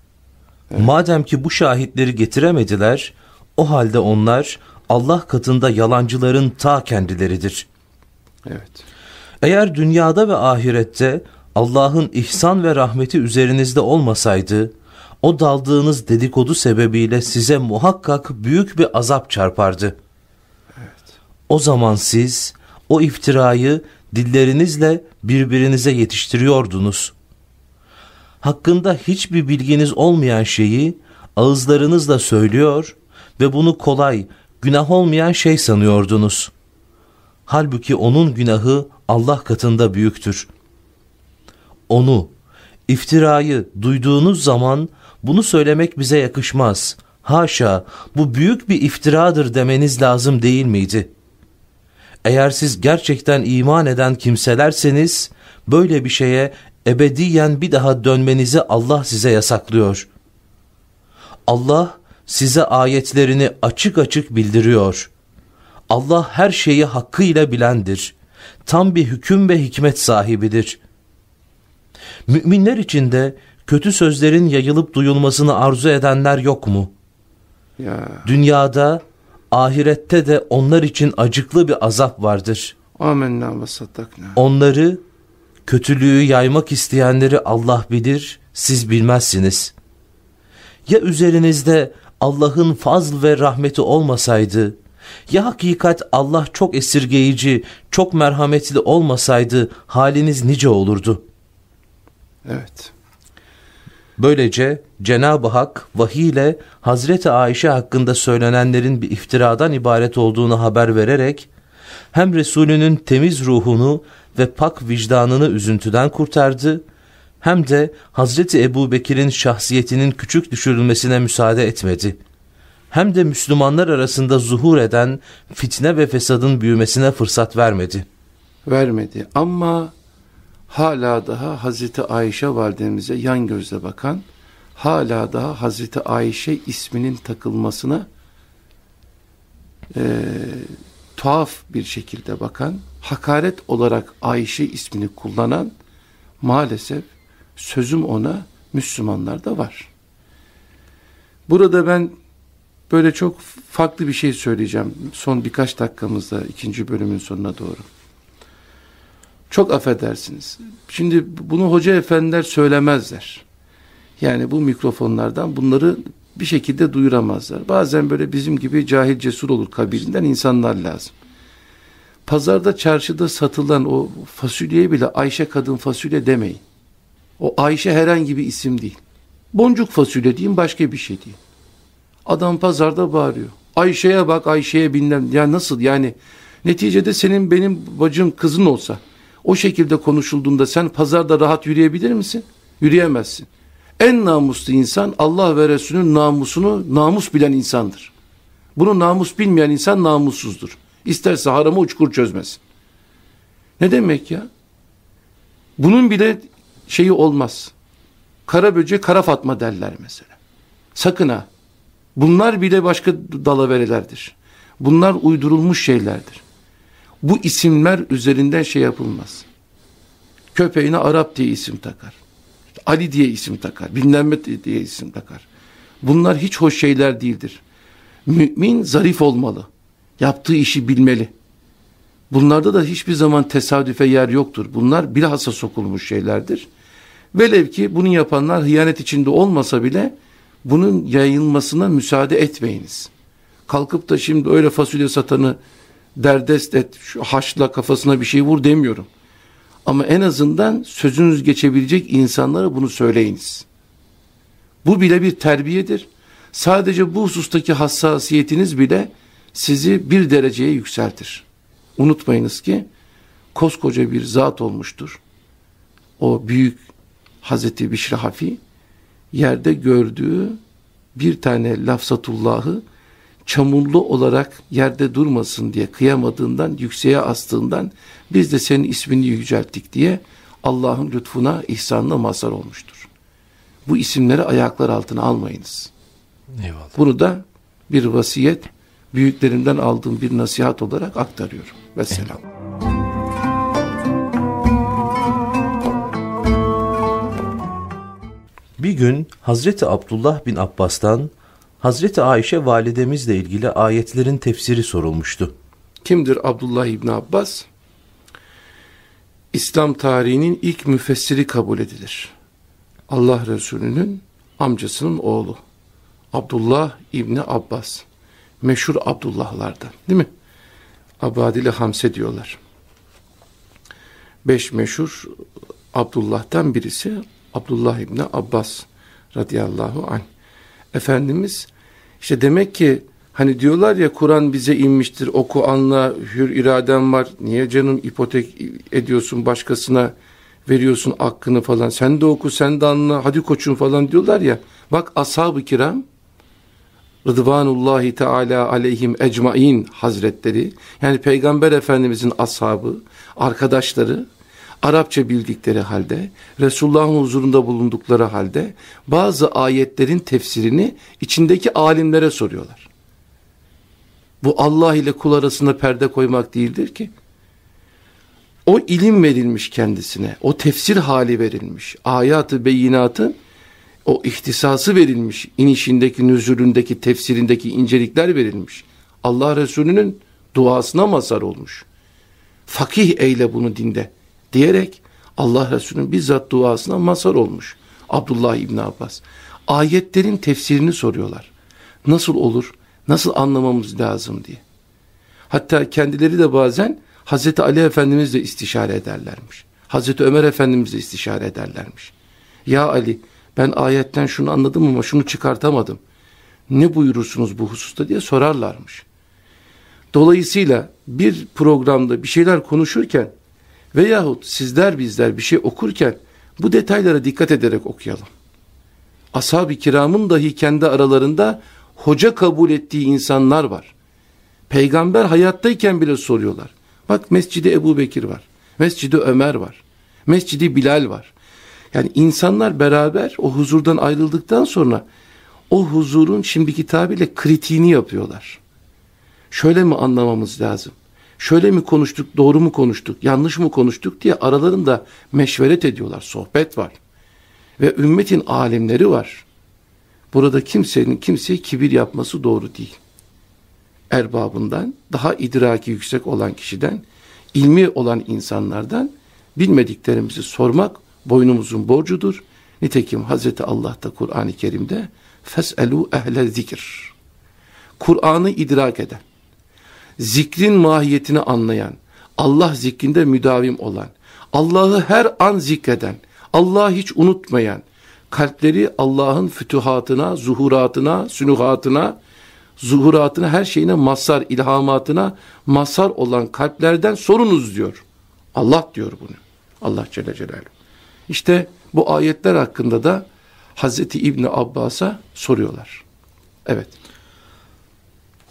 Evet. Madem ki bu şahitleri getiremediler, o halde onlar Allah katında yalancıların ta kendileridir. Evet. Eğer dünyada ve ahirette Allah'ın ihsan ve rahmeti üzerinizde olmasaydı, o daldığınız dedikodu sebebiyle size muhakkak büyük bir azap çarpardı. Evet. O zaman siz o iftirayı dillerinizle birbirinize yetiştiriyordunuz. Hakkında hiçbir bilginiz olmayan şeyi ağızlarınızla söylüyor ve bunu kolay, günah olmayan şey sanıyordunuz. Halbuki onun günahı Allah katında büyüktür. Onu, iftirayı duyduğunuz zaman bunu söylemek bize yakışmaz. Haşa bu büyük bir iftiradır demeniz lazım değil miydi? Eğer siz gerçekten iman eden kimselerseniz böyle bir şeye ebediyen bir daha dönmenizi Allah size yasaklıyor. Allah size ayetlerini açık açık bildiriyor. Allah her şeyi hakkıyla bilendir. Tam bir hüküm ve hikmet sahibidir. Müminler içinde kötü sözlerin yayılıp duyulmasını arzu edenler yok mu? Ya. Dünyada, ahirette de onlar için acıklı bir azap vardır. Amenna ve saddakna. Onları, kötülüğü yaymak isteyenleri Allah bilir, siz bilmezsiniz. Ya üzerinizde Allah'ın fazl ve rahmeti olmasaydı, ya hakikat Allah çok esirgeyici, çok merhametli olmasaydı haliniz nice olurdu? Evet. Böylece Cenab-ı Hak vahiy ile Hazreti Ayşe hakkında söylenenlerin bir iftiradan ibaret olduğunu haber vererek hem Resulünün temiz ruhunu ve pak vicdanını üzüntüden kurtardı, hem de Hazreti Ebu Bekir'in şahsiyetinin küçük düşürülmesine müsaade etmedi. Hem de Müslümanlar arasında zuhur eden fitne ve fesadın büyümesine fırsat vermedi. Vermedi ama hala daha Hazreti Ayşe validemize yan gözle bakan, hala daha Hazreti Ayşe isminin takılmasına e, tuhaf bir şekilde bakan, hakaret olarak Ayşe ismini kullanan maalesef sözüm ona Müslümanlar da var. Burada ben böyle çok farklı bir şey söyleyeceğim. Son birkaç dakikamızda ikinci bölümün sonuna doğru. Çok affedersiniz. Şimdi bunu hoca efendiler söylemezler. Yani bu mikrofonlardan bunları bir şekilde duyuramazlar. Bazen böyle bizim gibi cahil cesur olur kabilinden insanlar lazım. Pazarda çarşıda satılan o fasulyeye bile Ayşe kadın fasulye demeyin. O Ayşe herhangi bir isim değil. Boncuk fasulye diyeyim başka bir şey değil. Adam pazarda bağırıyor. Ayşe'ye bak Ayşe'ye bilmem. Ya nasıl yani neticede senin benim bacım kızın olsa o şekilde konuşulduğunda sen pazarda rahat yürüyebilir misin? Yürüyemezsin. En namuslu insan Allah ve Resulünün namusunu namus bilen insandır. Bunu namus bilmeyen insan namussuzdur. İsterse haramı uçkur çözmesin. Ne demek ya? Bunun bile şeyi olmaz. Kara böcek kara fatma derler mesela. Sakın ha. Bunlar bile başka dalaverelerdir. Bunlar uydurulmuş şeylerdir. Bu isimler üzerinden şey yapılmaz. Köpeğine Arap diye isim takar. Ali diye isim takar. Bilmem diye isim takar. Bunlar hiç hoş şeyler değildir. Mümin zarif olmalı. Yaptığı işi bilmeli. Bunlarda da hiçbir zaman tesadüfe yer yoktur. Bunlar bilhassa sokulmuş şeylerdir. Velev ki bunu yapanlar hıyanet içinde olmasa bile bunun yayılmasına müsaade etmeyiniz. Kalkıp da şimdi öyle fasulye satanı derdest et, şu haşla kafasına bir şey vur demiyorum. Ama en azından sözünüz geçebilecek insanlara bunu söyleyiniz. Bu bile bir terbiyedir. Sadece bu husustaki hassasiyetiniz bile sizi bir dereceye yükseltir. Unutmayınız ki koskoca bir zat olmuştur. O büyük Hazreti Bişri Hafi yerde gördüğü bir tane lafzatullahı çamurlu olarak yerde durmasın diye kıyamadığından, yükseğe astığından biz de senin ismini yücelttik diye Allah'ın lütfuna, ihsanına mazhar olmuştur. Bu isimleri ayaklar altına almayınız. Eyvallah. Bunu da bir vasiyet, büyüklerimden aldığım bir nasihat olarak aktarıyorum. Vesselam. Bir gün Hazreti Abdullah bin Abbas'tan Hazreti Ayşe validemizle ilgili ayetlerin tefsiri sorulmuştu. Kimdir Abdullah İbni Abbas? İslam tarihinin ilk müfessiri kabul edilir. Allah Resulü'nün amcasının oğlu. Abdullah İbni Abbas. Meşhur Abdullahlardan değil mi? Abadili Hamse diyorlar. Beş meşhur Abdullah'tan birisi Abdullah İbni Abbas radıyallahu anh. Efendimiz işte demek ki hani diyorlar ya Kur'an bize inmiştir oku anla hür iraden var. Niye canım ipotek ediyorsun başkasına veriyorsun hakkını falan? Sen de oku sen de anla hadi koçum falan diyorlar ya. Bak ashab-ı kiram Rıdvanullahi Teala aleyhim ecmain hazretleri yani peygamber efendimizin ashabı arkadaşları Arapça bildikleri halde, Resulullah'ın huzurunda bulundukları halde bazı ayetlerin tefsirini içindeki alimlere soruyorlar. Bu Allah ile kul arasında perde koymak değildir ki. O ilim verilmiş kendisine, o tefsir hali verilmiş, ayatı beyinatın o ihtisası verilmiş, inişindeki, nüzulündeki, tefsirindeki incelikler verilmiş. Allah Resulü'nün duasına mazhar olmuş. Fakih eyle bunu dinde diyerek Allah Resulü'nün bizzat duasına mazhar olmuş. Abdullah İbni Abbas. Ayetlerin tefsirini soruyorlar. Nasıl olur, nasıl anlamamız lazım diye. Hatta kendileri de bazen Hazreti Ali Efendimizle istişare ederlermiş. Hazreti Ömer Efendimizle istişare ederlermiş. Ya Ali ben ayetten şunu anladım ama şunu çıkartamadım. Ne buyurursunuz bu hususta diye sorarlarmış. Dolayısıyla bir programda bir şeyler konuşurken Veyahut sizler bizler bir şey okurken bu detaylara dikkat ederek okuyalım. Ashab-ı kiramın dahi kendi aralarında hoca kabul ettiği insanlar var. Peygamber hayattayken bile soruyorlar. Bak Mescidi Ebu Bekir var. Mescidi Ömer var. Mescidi Bilal var. Yani insanlar beraber o huzurdan ayrıldıktan sonra o huzurun şimdiki tabirle kritiğini yapıyorlar. Şöyle mi anlamamız lazım? Şöyle mi konuştuk, doğru mu konuştuk, yanlış mı konuştuk diye aralarında meşveret ediyorlar. Sohbet var. Ve ümmetin alimleri var. Burada kimsenin kimseye kibir yapması doğru değil. Erbabından, daha idraki yüksek olan kişiden, ilmi olan insanlardan bilmediklerimizi sormak boynumuzun borcudur. Nitekim Hazreti Allah da Kur'an-ı Kerim'de feselu ehle zikir. Kur'an'ı idrak eden, zikrin mahiyetini anlayan, Allah zikrinde müdavim olan, Allah'ı her an zikreden, Allah'ı hiç unutmayan, kalpleri Allah'ın fütuhatına, zuhuratına, sünuhatına, zuhuratına, her şeyine mazhar, ilhamatına mazhar olan kalplerden sorunuz diyor. Allah diyor bunu. Allah Celle Celaluhu. İşte bu ayetler hakkında da Hazreti İbni Abbas'a soruyorlar. Evet.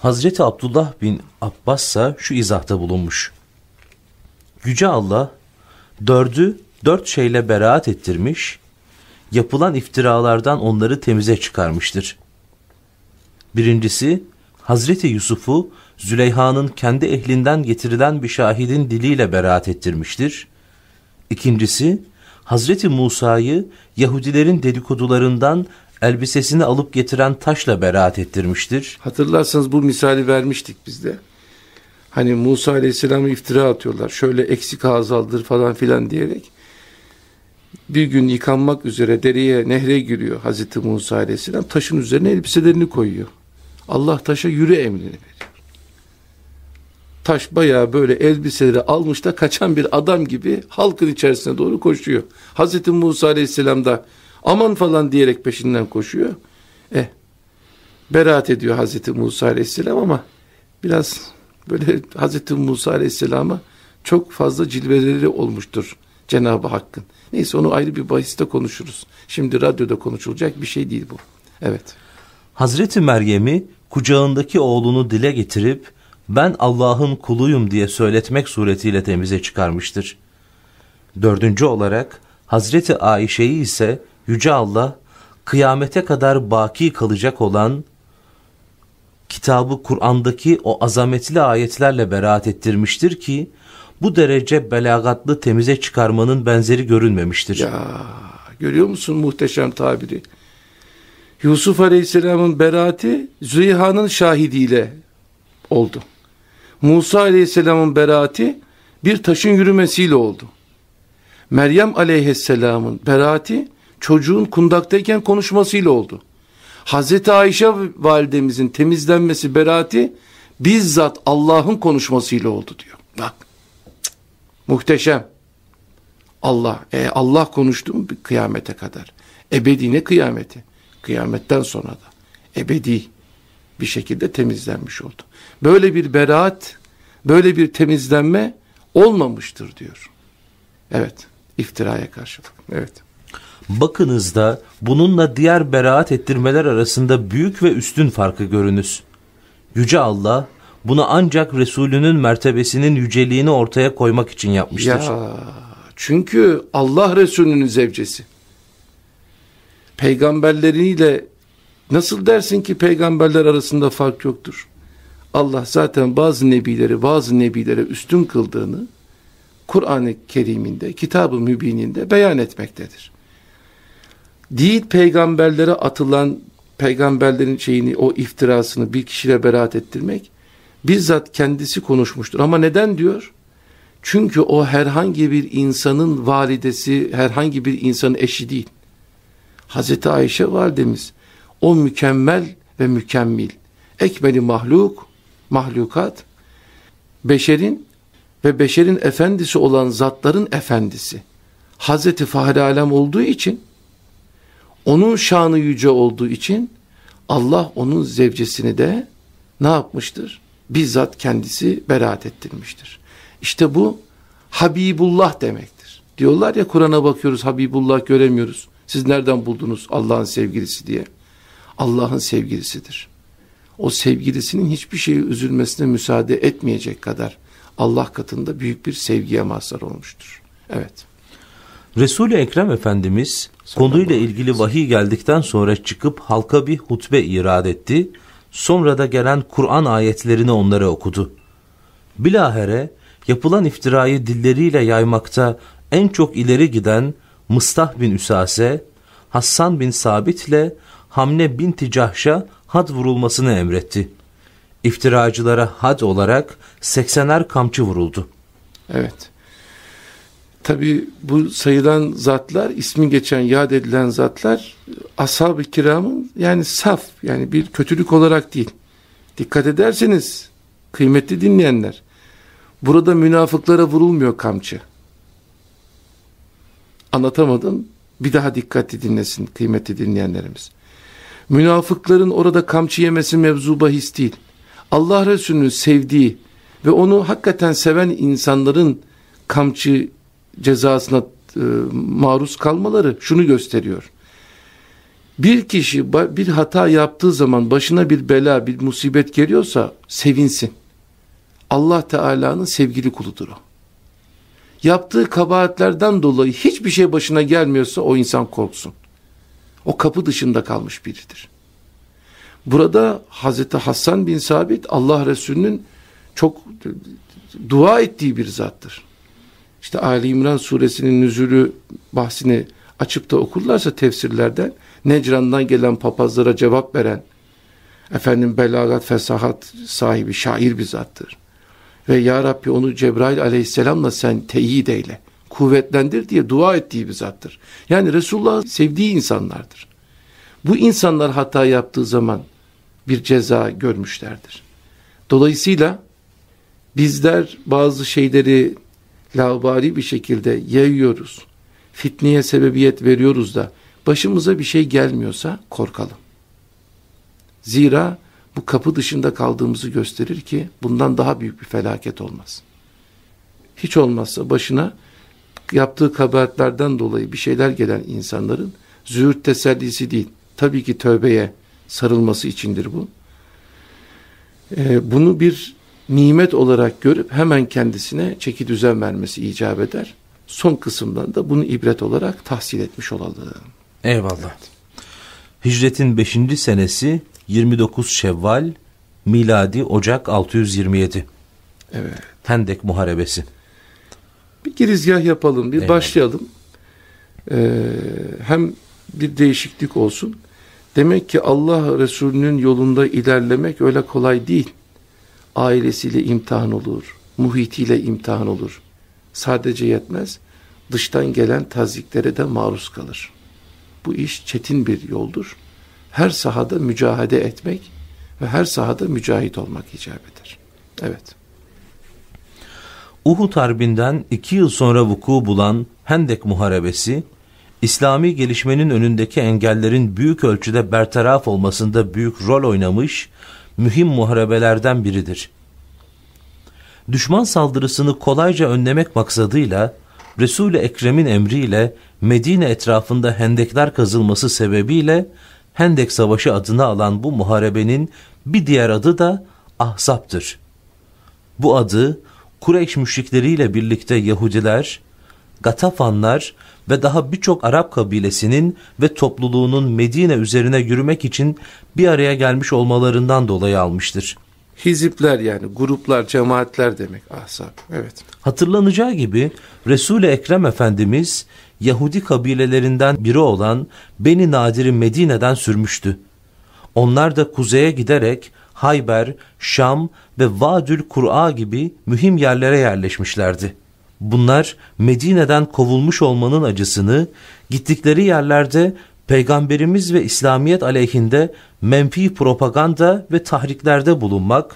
Hazreti Abdullah bin Abbas ise şu izahta bulunmuş. Yüce Allah dördü dört şeyle beraat ettirmiş, yapılan iftiralardan onları temize çıkarmıştır. Birincisi, Hazreti Yusuf'u Züleyha'nın kendi ehlinden getirilen bir şahidin diliyle beraat ettirmiştir. İkincisi, Hazreti Musa'yı Yahudilerin dedikodularından elbisesini alıp getiren taşla beraat ettirmiştir. Hatırlarsanız bu misali vermiştik biz de. Hani Musa Aleyhisselam'ı iftira atıyorlar. Şöyle eksik azaldır falan filan diyerek. Bir gün yıkanmak üzere dereye, nehre giriyor Hazreti Musa Aleyhisselam. Taşın üzerine elbiselerini koyuyor. Allah taşa yürü emrini veriyor. Taş bayağı böyle elbiseleri almış da kaçan bir adam gibi halkın içerisine doğru koşuyor. Hazreti Musa Aleyhisselam da aman falan diyerek peşinden koşuyor. Eh, beraat ediyor Hazreti Musa Aleyhisselam ama biraz böyle Hazreti Musa Aleyhisselam'a çok fazla cilveleri olmuştur Cenab-ı Hakk'ın. Neyse onu ayrı bir bahiste konuşuruz. Şimdi radyoda konuşulacak bir şey değil bu. Evet. Hazreti Meryem'i kucağındaki oğlunu dile getirip ben Allah'ın kuluyum diye söyletmek suretiyle temize çıkarmıştır. Dördüncü olarak Hazreti Ayşe'yi ise Yüce Allah kıyamete kadar baki kalacak olan kitabı Kur'an'daki o azametli ayetlerle beraat ettirmiştir ki bu derece belagatlı temize çıkarmanın benzeri görünmemiştir. Ya görüyor musun muhteşem tabiri? Yusuf Aleyhisselam'ın beraati Züleyha'nın şahidiyle oldu. Musa Aleyhisselam'ın beraati bir taşın yürümesiyle oldu. Meryem Aleyhisselam'ın beraati çocuğun kundaktayken konuşmasıyla oldu. Hazreti Ayşe validemizin temizlenmesi beraati bizzat Allah'ın konuşmasıyla oldu diyor. Bak. Muhteşem. Allah. E, Allah konuştu mu kıyamete kadar. Ebedi ne kıyameti? Kıyametten sonra da. Ebedi bir şekilde temizlenmiş oldu. Böyle bir beraat, böyle bir temizlenme olmamıştır diyor. Evet, iftiraya karşılık. Evet. Bakınız da bununla diğer beraat ettirmeler arasında büyük ve üstün farkı görünüz. Yüce Allah bunu ancak Resulünün mertebesinin yüceliğini ortaya koymak için yapmıştır. Ya, çünkü Allah Resulünün zevcesi. Peygamberleriyle nasıl dersin ki peygamberler arasında fark yoktur? Allah zaten bazı nebileri bazı nebilere üstün kıldığını Kur'an-ı Kerim'inde, Kitab-ı Mübin'inde beyan etmektedir. Değil peygamberlere atılan peygamberlerin şeyini, o iftirasını bir kişiyle beraat ettirmek, bizzat kendisi konuşmuştur. Ama neden diyor? Çünkü o herhangi bir insanın validesi, herhangi bir insanın eşi değil. Hazreti Ayşe validemiz, o mükemmel ve mükemmel, ekmeli mahluk, mahlukat, beşerin ve beşerin efendisi olan zatların efendisi. Hazreti Fahri Alem olduğu için, onun şanı yüce olduğu için, Allah onun zevcesini de ne yapmıştır? Bizzat kendisi beraat ettirmiştir. İşte bu Habibullah demektir. Diyorlar ya Kur'an'a bakıyoruz Habibullah göremiyoruz. Siz nereden buldunuz Allah'ın sevgilisi diye? Allah'ın sevgilisidir. O sevgilisinin hiçbir şeyi üzülmesine müsaade etmeyecek kadar Allah katında büyük bir sevgiye mazhar olmuştur. Evet. Resul-i Ekrem Efendimiz konuyla ilgili vahiy geldikten sonra çıkıp halka bir hutbe irad etti. Sonra da gelen Kur'an ayetlerini onlara okudu. Bilahere yapılan iftirayı dilleriyle yaymakta en çok ileri giden Mıstah bin Üsase, Hassan bin Sabit ile Hamne bin Ticahş'a had vurulmasını emretti. İftiracılara had olarak 80'er kamçı vuruldu. Evet. Tabi bu sayılan zatlar, ismi geçen, yad edilen zatlar ashab-ı kiramın yani saf, yani bir kötülük olarak değil. Dikkat ederseniz kıymetli dinleyenler, burada münafıklara vurulmuyor kamçı. Anlatamadım, bir daha dikkatli dinlesin kıymetli dinleyenlerimiz. Münafıkların orada kamçı yemesi mevzu bahis değil. Allah Resulü'nün sevdiği ve onu hakikaten seven insanların kamçı cezasına e, maruz kalmaları şunu gösteriyor. Bir kişi bir hata yaptığı zaman başına bir bela, bir musibet geliyorsa sevinsin. Allah Teala'nın sevgili kuludur o. Yaptığı kabahatlerden dolayı hiçbir şey başına gelmiyorsa o insan korksun. O kapı dışında kalmış biridir. Burada Hazreti Hasan bin Sabit Allah Resulü'nün çok dua ettiği bir zattır. İşte Ali İmran suresinin nüzülü bahsini açıp da okurlarsa tefsirlerden Necran'dan gelen papazlara cevap veren efendim belagat fesahat sahibi şair bir zattır. Ve Ya Rabbi onu Cebrail aleyhisselamla sen teyit eyle, kuvvetlendir diye dua ettiği bir zattır. Yani Resulullah sevdiği insanlardır. Bu insanlar hata yaptığı zaman bir ceza görmüşlerdir. Dolayısıyla bizler bazı şeyleri laubali bir şekilde yayıyoruz. Fitneye sebebiyet veriyoruz da başımıza bir şey gelmiyorsa korkalım. Zira bu kapı dışında kaldığımızı gösterir ki bundan daha büyük bir felaket olmaz. Hiç olmazsa başına yaptığı kabahatlerden dolayı bir şeyler gelen insanların züğürt tesellisi değil. Tabii ki tövbeye sarılması içindir bu. Ee, bunu bir nimet olarak görüp hemen kendisine çeki düzen vermesi icap eder. Son kısımdan da bunu ibret olarak tahsil etmiş olalım. Eyvallah. Evet. Hicretin 5. senesi 29 Şevval miladi Ocak 627. Evet. Hendek Muharebesi. Bir girizgah yapalım, bir Eyvallah. başlayalım. Ee, hem bir değişiklik olsun. Demek ki Allah Resulü'nün yolunda ilerlemek öyle kolay değil. Ailesiyle imtihan olur, muhitiyle imtihan olur. Sadece yetmez, dıştan gelen taziklere de maruz kalır. Bu iş çetin bir yoldur. Her sahada mücahede etmek ve her sahada mücahit olmak icap eder. Evet. Uhud Harbi'nden iki yıl sonra vuku bulan Hendek Muharebesi, İslami gelişmenin önündeki engellerin büyük ölçüde bertaraf olmasında büyük rol oynamış mühim muharebelerden biridir. Düşman saldırısını kolayca önlemek maksadıyla Resul-i Ekrem'in emriyle Medine etrafında hendekler kazılması sebebiyle Hendek Savaşı adını alan bu muharebenin bir diğer adı da Ahzap'tır. Bu adı Kureyş müşrikleriyle birlikte Yahudiler, Gatafanlar ve daha birçok Arap kabilesinin ve topluluğunun Medine üzerine yürümek için bir araya gelmiş olmalarından dolayı almıştır. Hizipler yani gruplar, cemaatler demek ahzab. Evet. Hatırlanacağı gibi Resul-i Ekrem Efendimiz Yahudi kabilelerinden biri olan Beni Nadir'i Medine'den sürmüştü. Onlar da kuzeye giderek Hayber, Şam ve Vadül Kur'a gibi mühim yerlere yerleşmişlerdi. Bunlar Medine'den kovulmuş olmanın acısını gittikleri yerlerde Peygamberimiz ve İslamiyet aleyhinde menfi propaganda ve tahriklerde bulunmak,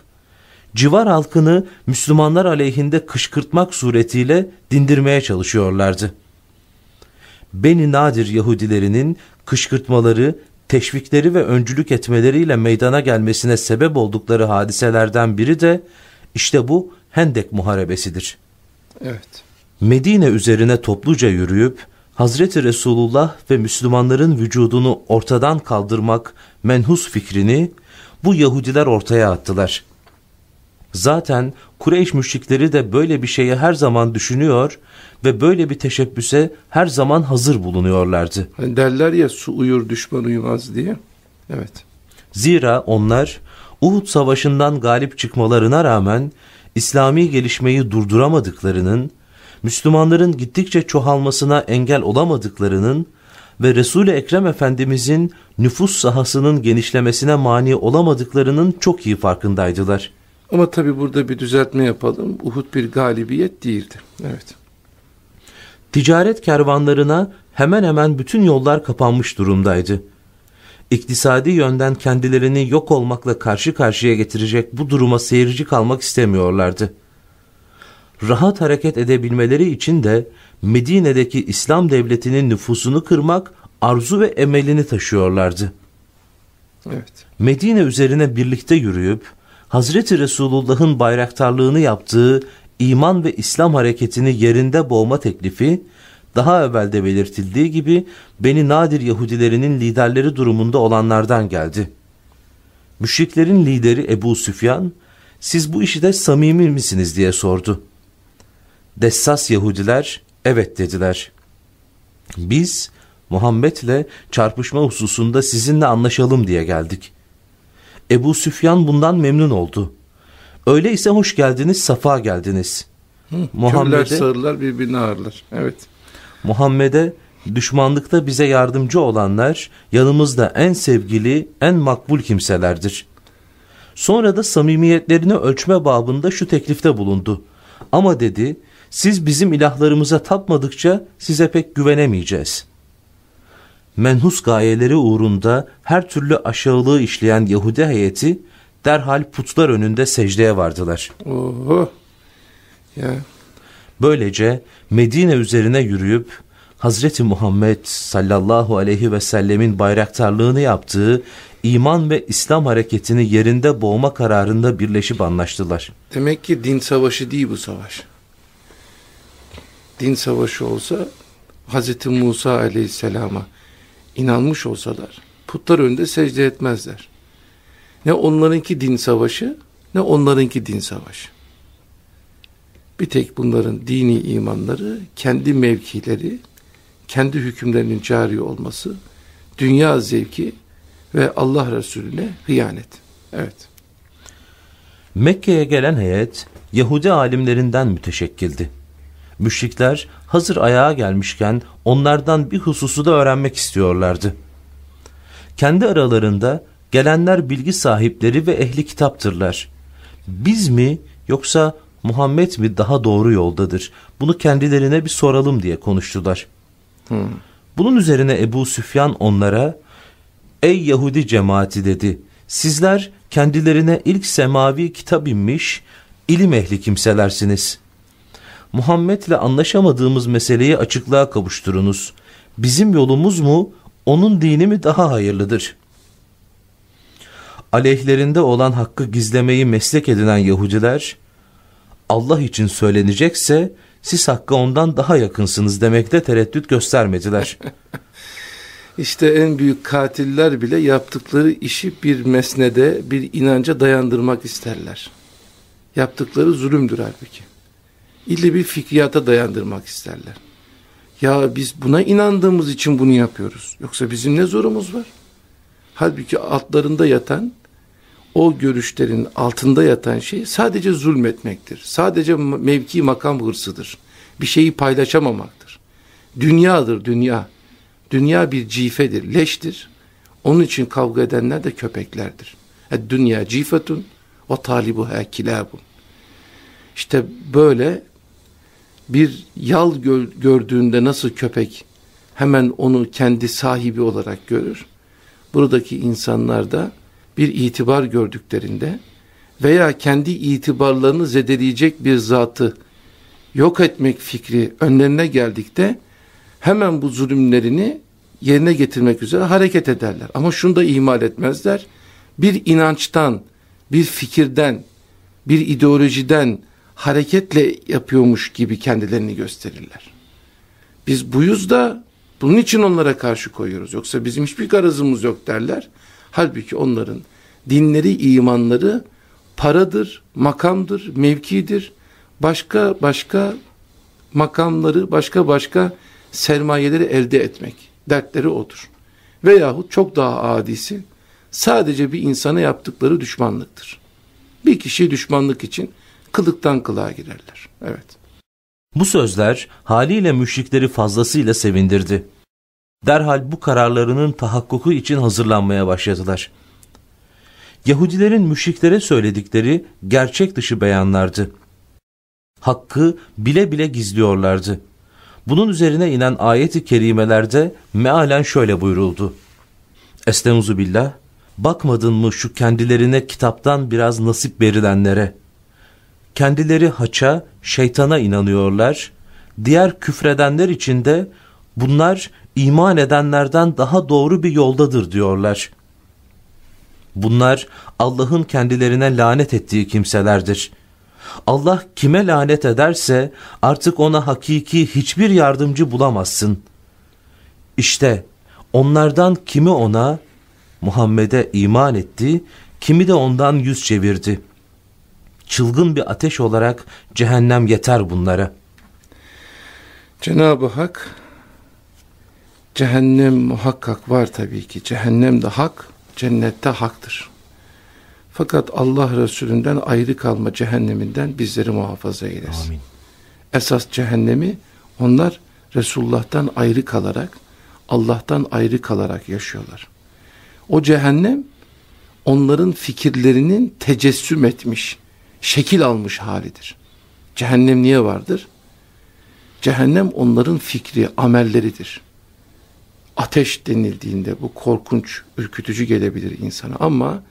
civar halkını Müslümanlar aleyhinde kışkırtmak suretiyle dindirmeye çalışıyorlardı. Beni Nadir Yahudilerinin kışkırtmaları, teşvikleri ve öncülük etmeleriyle meydana gelmesine sebep oldukları hadiselerden biri de işte bu Hendek Muharebesidir. Evet. Medine üzerine topluca yürüyüp Hazreti Resulullah ve Müslümanların vücudunu ortadan kaldırmak menhus fikrini bu Yahudiler ortaya attılar. Zaten Kureyş müşrikleri de böyle bir şeyi her zaman düşünüyor ve böyle bir teşebbüse her zaman hazır bulunuyorlardı. Hani derler ya su uyur düşman uyumaz diye. Evet. Zira onlar Uhud savaşından galip çıkmalarına rağmen İslami gelişmeyi durduramadıklarının, Müslümanların gittikçe çoğalmasına engel olamadıklarının ve Resul-i Ekrem Efendimizin nüfus sahasının genişlemesine mani olamadıklarının çok iyi farkındaydılar. Ama tabi burada bir düzeltme yapalım. Uhud bir galibiyet değildi. Evet. Ticaret kervanlarına hemen hemen bütün yollar kapanmış durumdaydı. İktisadi yönden kendilerini yok olmakla karşı karşıya getirecek bu duruma seyirci kalmak istemiyorlardı. Rahat hareket edebilmeleri için de Medine'deki İslam devletinin nüfusunu kırmak arzu ve emelini taşıyorlardı. Evet. Medine üzerine birlikte yürüyüp Hazreti Resulullah'ın bayraktarlığını yaptığı iman ve İslam hareketini yerinde boğma teklifi daha evvelde belirtildiği gibi Beni Nadir Yahudilerinin liderleri durumunda olanlardan geldi. Müşriklerin lideri Ebu Süfyan, siz bu işi de samimi misiniz diye sordu. Dessas Yahudiler, evet dediler. Biz Muhammed'le çarpışma hususunda sizinle anlaşalım diye geldik. Ebu Süfyan bundan memnun oldu. Öyleyse hoş geldiniz, safa geldiniz. Muhammed'e sarılar birbirine ağırlar. Evet. Muhammed'e düşmanlıkta bize yardımcı olanlar yanımızda en sevgili, en makbul kimselerdir. Sonra da samimiyetlerini ölçme babında şu teklifte bulundu. Ama dedi, siz bizim ilahlarımıza tapmadıkça size pek güvenemeyeceğiz. Menhus gayeleri uğrunda her türlü aşağılığı işleyen Yahudi heyeti derhal putlar önünde secdeye vardılar. Oho. Ya. Böylece Medine üzerine yürüyüp Hazreti Muhammed sallallahu aleyhi ve sellemin bayraktarlığını yaptığı iman ve İslam hareketini yerinde boğma kararında birleşip anlaştılar. Demek ki din savaşı değil bu savaş. Din savaşı olsa Hazreti Musa aleyhisselama inanmış olsalar putlar önünde secde etmezler. Ne onlarınki din savaşı ne onlarınki din savaşı. Bir tek bunların dini imanları, kendi mevkileri, kendi hükümlerinin cari olması, dünya zevki ve Allah Resulüne hıyanet. Evet. Mekke'ye gelen heyet Yahudi alimlerinden müteşekkildi. Müşrikler hazır ayağa gelmişken onlardan bir hususu da öğrenmek istiyorlardı. Kendi aralarında gelenler bilgi sahipleri ve ehli kitaptırlar. Biz mi yoksa Muhammed mi daha doğru yoldadır? Bunu kendilerine bir soralım diye konuştular. Hmm. Bunun üzerine Ebu Süfyan onlara Ey Yahudi cemaati dedi. Sizler kendilerine ilk semavi kitap inmiş ilim ehli kimselersiniz. Muhammed'le anlaşamadığımız meseleyi açıklığa kavuşturunuz. Bizim yolumuz mu, onun dini mi daha hayırlıdır? Aleyhlerinde olan hakkı gizlemeyi meslek edinen Yahudiler, Allah için söylenecekse siz hakkı ondan daha yakınsınız demekte tereddüt göstermediler. İşte en büyük katiller bile yaptıkları işi bir mesnede, bir inanca dayandırmak isterler. Yaptıkları zulümdür halbuki. İlle bir fikriyata dayandırmak isterler. Ya biz buna inandığımız için bunu yapıyoruz. Yoksa bizim ne zorumuz var? Halbuki altlarında yatan, o görüşlerin altında yatan şey sadece zulmetmektir. Sadece mevki makam hırsıdır. Bir şeyi paylaşamamaktır. Dünyadır dünya. Dünya bir cifedir, leştir. Onun için kavga edenler de köpeklerdir. Dünya cifetun ve talibu kilabun. İşte böyle bir yal gördüğünde nasıl köpek hemen onu kendi sahibi olarak görür. Buradaki insanlar da bir itibar gördüklerinde veya kendi itibarlarını zedeleyecek bir zatı yok etmek fikri önlerine geldikte hemen bu zulümlerini yerine getirmek üzere hareket ederler. Ama şunu da ihmal etmezler. Bir inançtan, bir fikirden, bir ideolojiden hareketle yapıyormuş gibi kendilerini gösterirler. Biz buyuz da bunun için onlara karşı koyuyoruz. Yoksa bizim hiçbir garazımız yok derler. Halbuki onların dinleri, imanları paradır, makamdır, mevkidir. Başka başka makamları, başka başka sermayeleri elde etmek. Dertleri odur. Veyahut çok daha adisi sadece bir insana yaptıkları düşmanlıktır. Bir kişi düşmanlık için kılıktan kılığa girerler. Evet. Bu sözler haliyle müşrikleri fazlasıyla sevindirdi. Derhal bu kararlarının tahakkuku için hazırlanmaya başladılar. Yahudilerin müşriklere söyledikleri gerçek dışı beyanlardı. Hakkı bile bile gizliyorlardı. Bunun üzerine inen ayeti kerimelerde mealen şöyle buyuruldu. Estaizu billah, bakmadın mı şu kendilerine kitaptan biraz nasip verilenlere? Kendileri haça, şeytana inanıyorlar. Diğer küfredenler için de bunlar iman edenlerden daha doğru bir yoldadır diyorlar. Bunlar Allah'ın kendilerine lanet ettiği kimselerdir. Allah kime lanet ederse artık ona hakiki hiçbir yardımcı bulamazsın. İşte onlardan kimi ona Muhammed'e iman etti, kimi de ondan yüz çevirdi. Çılgın bir ateş olarak cehennem yeter bunlara. Cenab-ı Hak cehennem muhakkak var tabii ki. Cehennem de hak, cennette haktır. Fakat Allah Resulünden ayrı kalma cehenneminden bizleri muhafaza eylesin. Amin. Esas cehennemi onlar Resulullah'tan ayrı kalarak, Allah'tan ayrı kalarak yaşıyorlar. O cehennem onların fikirlerinin tecessüm etmiş, şekil almış halidir. Cehennem niye vardır? Cehennem onların fikri, amelleridir. Ateş denildiğinde bu korkunç, ürkütücü gelebilir insana ama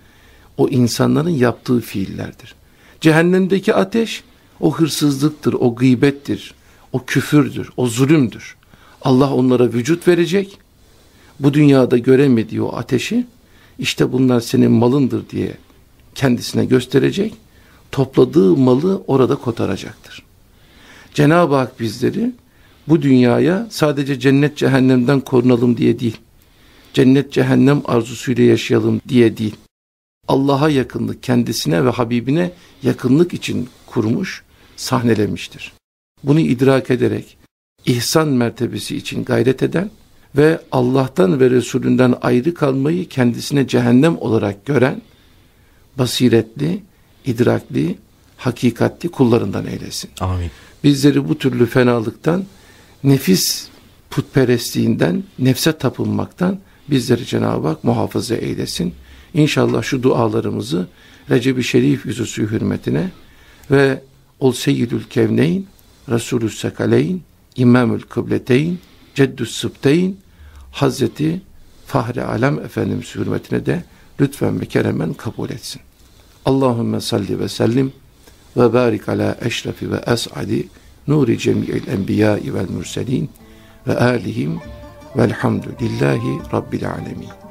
o insanların yaptığı fiillerdir. Cehennemdeki ateş o hırsızlıktır, o gıybettir, o küfürdür, o zulümdür. Allah onlara vücut verecek. Bu dünyada göremediği o ateşi işte bunlar senin malındır diye kendisine gösterecek. Topladığı malı orada kotaracaktır. Cenab-ı Hak bizleri bu dünyaya sadece cennet cehennemden korunalım diye değil, cennet cehennem arzusuyla yaşayalım diye değil, Allah'a yakınlık, kendisine ve Habibine yakınlık için kurmuş, sahnelemiştir. Bunu idrak ederek ihsan mertebesi için gayret eden ve Allah'tan ve Resulünden ayrı kalmayı kendisine cehennem olarak gören basiretli, idrakli, hakikatli kullarından eylesin. Amin. Bizleri bu türlü fenalıktan, nefis putperestliğinden, nefse tapınmaktan bizleri Cenab-ı Hak muhafaza eylesin. İnşallah şu dualarımızı Recep-i Şerif yüzüsü hürmetine ve Ol Seyyidül Kevneyn, Resulü Sekaleyn, İmamül Kıbleteyn, Ceddü Sıbteyn, Hazreti Fahri Alem Efendimiz hürmetine de lütfen ve keremen kabul etsin. Allahümme salli ve sellim ve barik ala eşrefi ve es'adi نور جميع الأنبياء والمرسلين وآلهم والحمد لله رب العالمين.